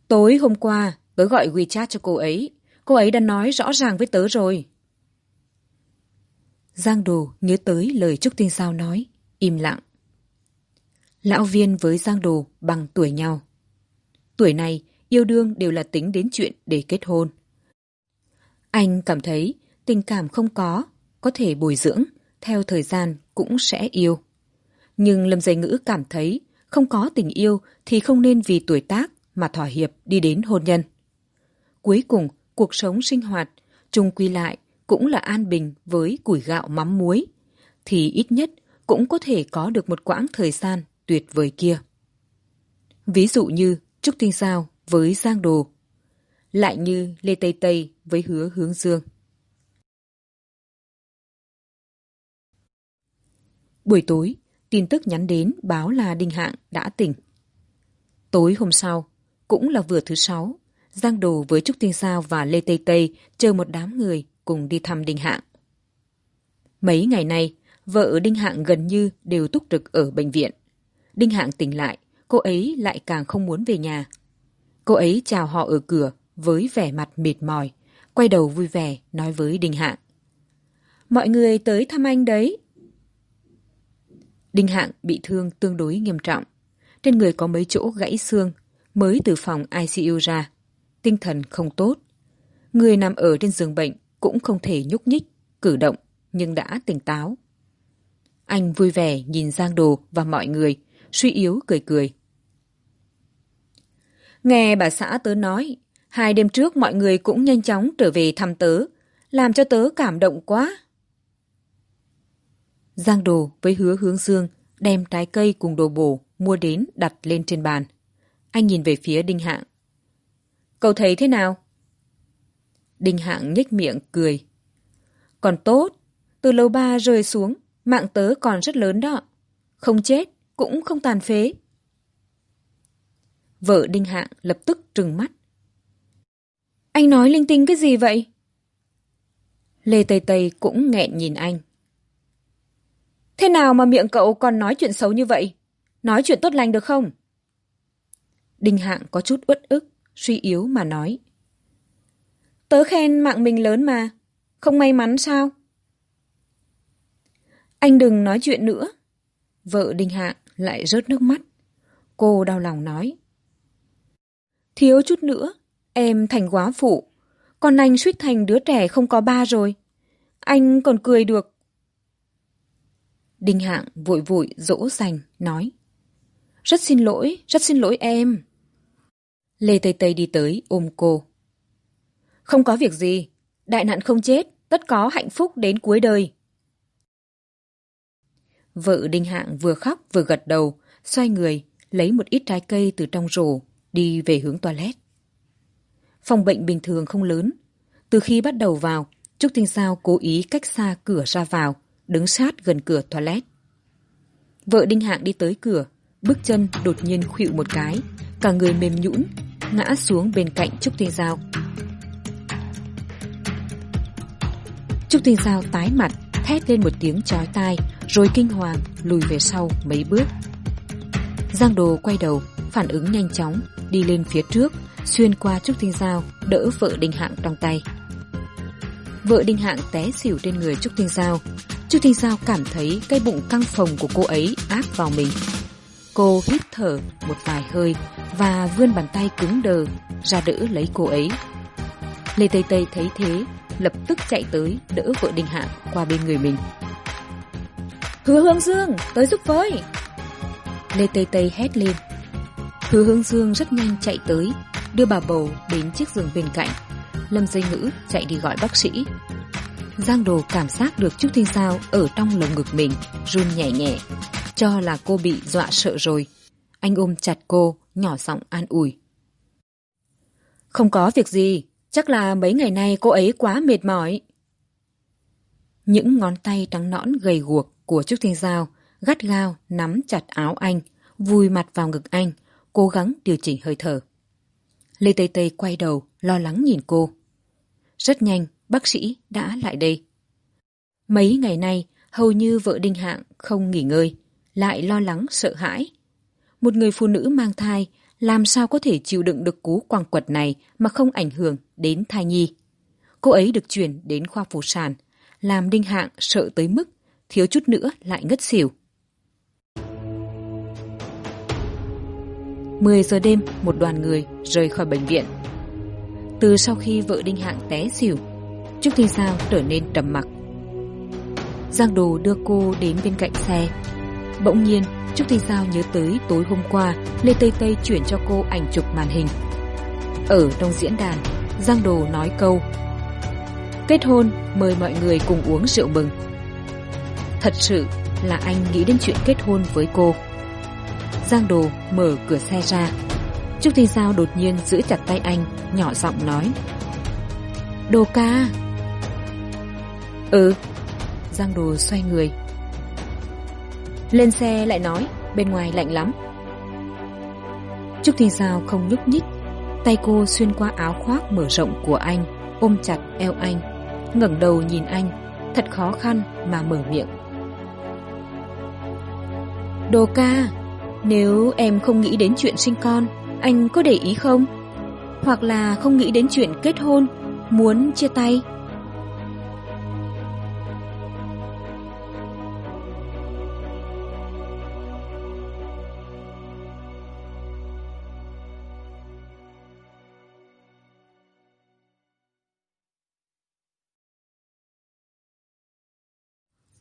Tối hôm qua, tớ gọi wechat cho cô ấy. Cô ấy đã nói rõ ràng với tớ rồi. Giang đồ nhớ tới lời trúc tinh sao nói, im lặng. Lão viên với giang đồ bằng tuổi nhau. Tuổi này, yêu đương đều là tính đến chuyện để kết hôn. Anh cảm thấy tình cảm không có có thể bồi dưỡng, theo thời gian cũng sẽ yêu nhưng lâm dây ngữ cảm thấy không có tình yêu thì không nên vì tuổi tác mà thỏa hiệp đi đến hôn nhân. Cuối cùng, cuộc sống sinh hoạt, chung quy lại cũng là an bình với củi gạo mắm muối, thì ít nhất cũng có thể có được một quãng thời gian tuyệt vời kia. Ví dụ như trúc tinh sao với giang đồ, lại như lê tây tây với hứa hướng dương. Buổi tối tin tức nhắn đến báo là đinh hạng đã tỉnh. Tối hôm sau, cũng là vừa thứ sáu, giang đồ với trúc tinh sao và lê tây tây chờ một đám người cùng đi thăm đinh hạng. Mấy ngày nay, vợ đinh hạng gần như đều túc trực ở bệnh viện. Đinh hạng tỉnh lại, cô ấy lại càng không muốn về nhà. Cô ấy chào họ ở cửa với vẻ mặt mệt mỏi, quay đầu vui vẻ nói với đinh hạng. Mọi người tới thăm anh đấy. Đinh Hạng bị thương tương đối nghiêm trọng. Trên người có mấy chỗ gãy xương, mới từ phòng ICU ra. Tinh thần không tốt. Người nằm ở trên giường bệnh cũng không thể nhúc nhích, cử động, nhưng đã tỉnh táo. Anh vui vẻ nhìn Giang Đồ và mọi người, suy yếu cười cười. Nghe bà xã tớ nói, hai đêm trước mọi người cũng nhanh chóng trở về thăm tớ, làm cho tớ cảm động quá. Giang Đồ với hứa hướng dương đem trái cây cùng đồ bổ mua đến đặt lên trên bàn. Anh nhìn về phía Đinh Hạng. Cậu thấy thế nào? Đinh Hạng nhếch miệng cười. Còn tốt, từ lầu ba rơi xuống, mạng tớ còn rất lớn đó. Không chết, cũng không tàn phế. Vợ Đinh Hạng lập tức trừng mắt. Anh nói linh tinh cái gì vậy? Lê Tây Tây cũng nghẹn nhìn anh. Thế nào mà miệng cậu còn nói chuyện xấu như vậy? Nói chuyện tốt lành được không? Đinh Hạng có chút uất ức, suy yếu mà nói. Tớ khen mạng mình lớn mà, không may mắn sao? Anh đừng nói chuyện nữa. Vợ Đinh Hạng lại rớt nước mắt. Cô đau lòng nói. Thiếu chút nữa, em thành quá phụ. Còn anh suýt thành đứa trẻ không có ba rồi. Anh còn cười được. Đinh Hạng vội vội dỗ dành, nói. Rất xin lỗi, rất xin lỗi em. Lê Tây Tây đi tới ôm cô. Không có việc gì, đại nạn không chết, tất có hạnh phúc đến cuối đời. Vợ Đinh Hạng vừa khóc vừa gật đầu, xoay người, lấy một ít trái cây từ trong rổ, đi về hướng toilet. Phòng bệnh bình thường không lớn. Từ khi bắt đầu vào, Trúc Tinh Sao cố ý cách xa cửa ra vào, đứng sát gần cửa toilet. Vợ Đinh Hạng đi tới cửa, bước chân đột nhiên khuỵu một cái, cả người mềm nhũn, ngã xuống bên cạnh Trúc Tinh Giao. Trúc Tinh Giao tái mặt, thét lên một tiếng chói tai, rồi kinh hoàng lùi về sau mấy bước. Giang Đồ quay đầu, phản ứng nhanh chóng, đi lên phía trước, xuyên qua Trúc Tinh Giao, đỡ vợ Đinh Hạng trong tay. Vợ Đinh Hạng té xỉu trên người Trúc Tinh Giao. Trúc Tinh Giao cảm thấy cái bụng căng phồng của cô ấy áp vào mình. Cô hít thở một vài hơi và vươn bàn tay cứng đờ ra đỡ lấy cô ấy. Lê Tây Tây thấy thế, lập tức chạy tới đỡ vợ Đinh Hạng qua bên người mình. Hứa Hương Dương, tới giúp với! Lê Tây Tây hét lên. Hứa Hương Dương rất nhanh chạy tới, đưa bà bầu đến chiếc giường bên cạnh. Lâm dây ngữ chạy đi gọi bác sĩ. Giang Đồ cảm giác được trúc Thiên Sao ở trong lồng ngực mình, run nhẹ nhẹ, cho là cô bị dọa sợ rồi. Anh ôm chặt cô, nhỏ giọng an ủi. Không có việc gì, chắc là mấy ngày nay cô ấy quá mệt mỏi. Những ngón tay trắng nõn gầy guộc của Trúc Thiên Giao gắt gao nắm chặt áo anh, vùi mặt vào ngực anh, cố gắng điều chỉnh hơi thở. Lê Tây Tây quay đầu, lo lắng nhìn cô. Rất nhanh, bác sĩ đã lại đây. Mấy ngày nay, hầu như vợ Đinh Hạng không nghỉ ngơi, lại lo lắng sợ hãi. Một người phụ nữ mang thai làm sao có thể chịu đựng được cú quàng quật này mà không ảnh hưởng đến thai nhi. Cô ấy được chuyển đến khoa phụ sản, làm Đinh Hạng sợ tới mức thiếu chút nữa lại ngất xỉu. 10 giờ đêm, một đoàn người rời khỏi bệnh viện. Từ sau khi vợ Đinh Hạng té xỉu, Trúc Thi Sao trở nên trầm mặc. Giang Đồ đưa cô đến bên cạnh xe. Bỗng nhiên, Trúc Thi Sao nhớ tới tối hôm qua Lê Tây Tây chuyển cho cô ảnh chụp màn hình. Ở trong diễn đàn, Giang Đồ nói câu Kết hôn, mời mọi người cùng uống rượu mừng. Thật sự là anh nghĩ đến chuyện kết hôn với cô. Giang Đồ mở cửa xe ra. Trúc Thi Sao đột nhiên giữ chặt tay anh, nhỏ giọng nói. Đồ ca. Ừ. Giang Đồ xoay người. Lên xe lại nói, bên ngoài lạnh lắm. Trúc Thi Giao không nhúc nhích. Tay cô xuyên qua áo khoác mở rộng của anh, ôm chặt eo anh, ngẩng đầu nhìn anh, thật khó khăn mà mở miệng. Đồ ca, nếu em không nghĩ đến chuyện sinh con, anh có để ý không? Hoặc là không nghĩ đến chuyện kết hôn, muốn chia tay?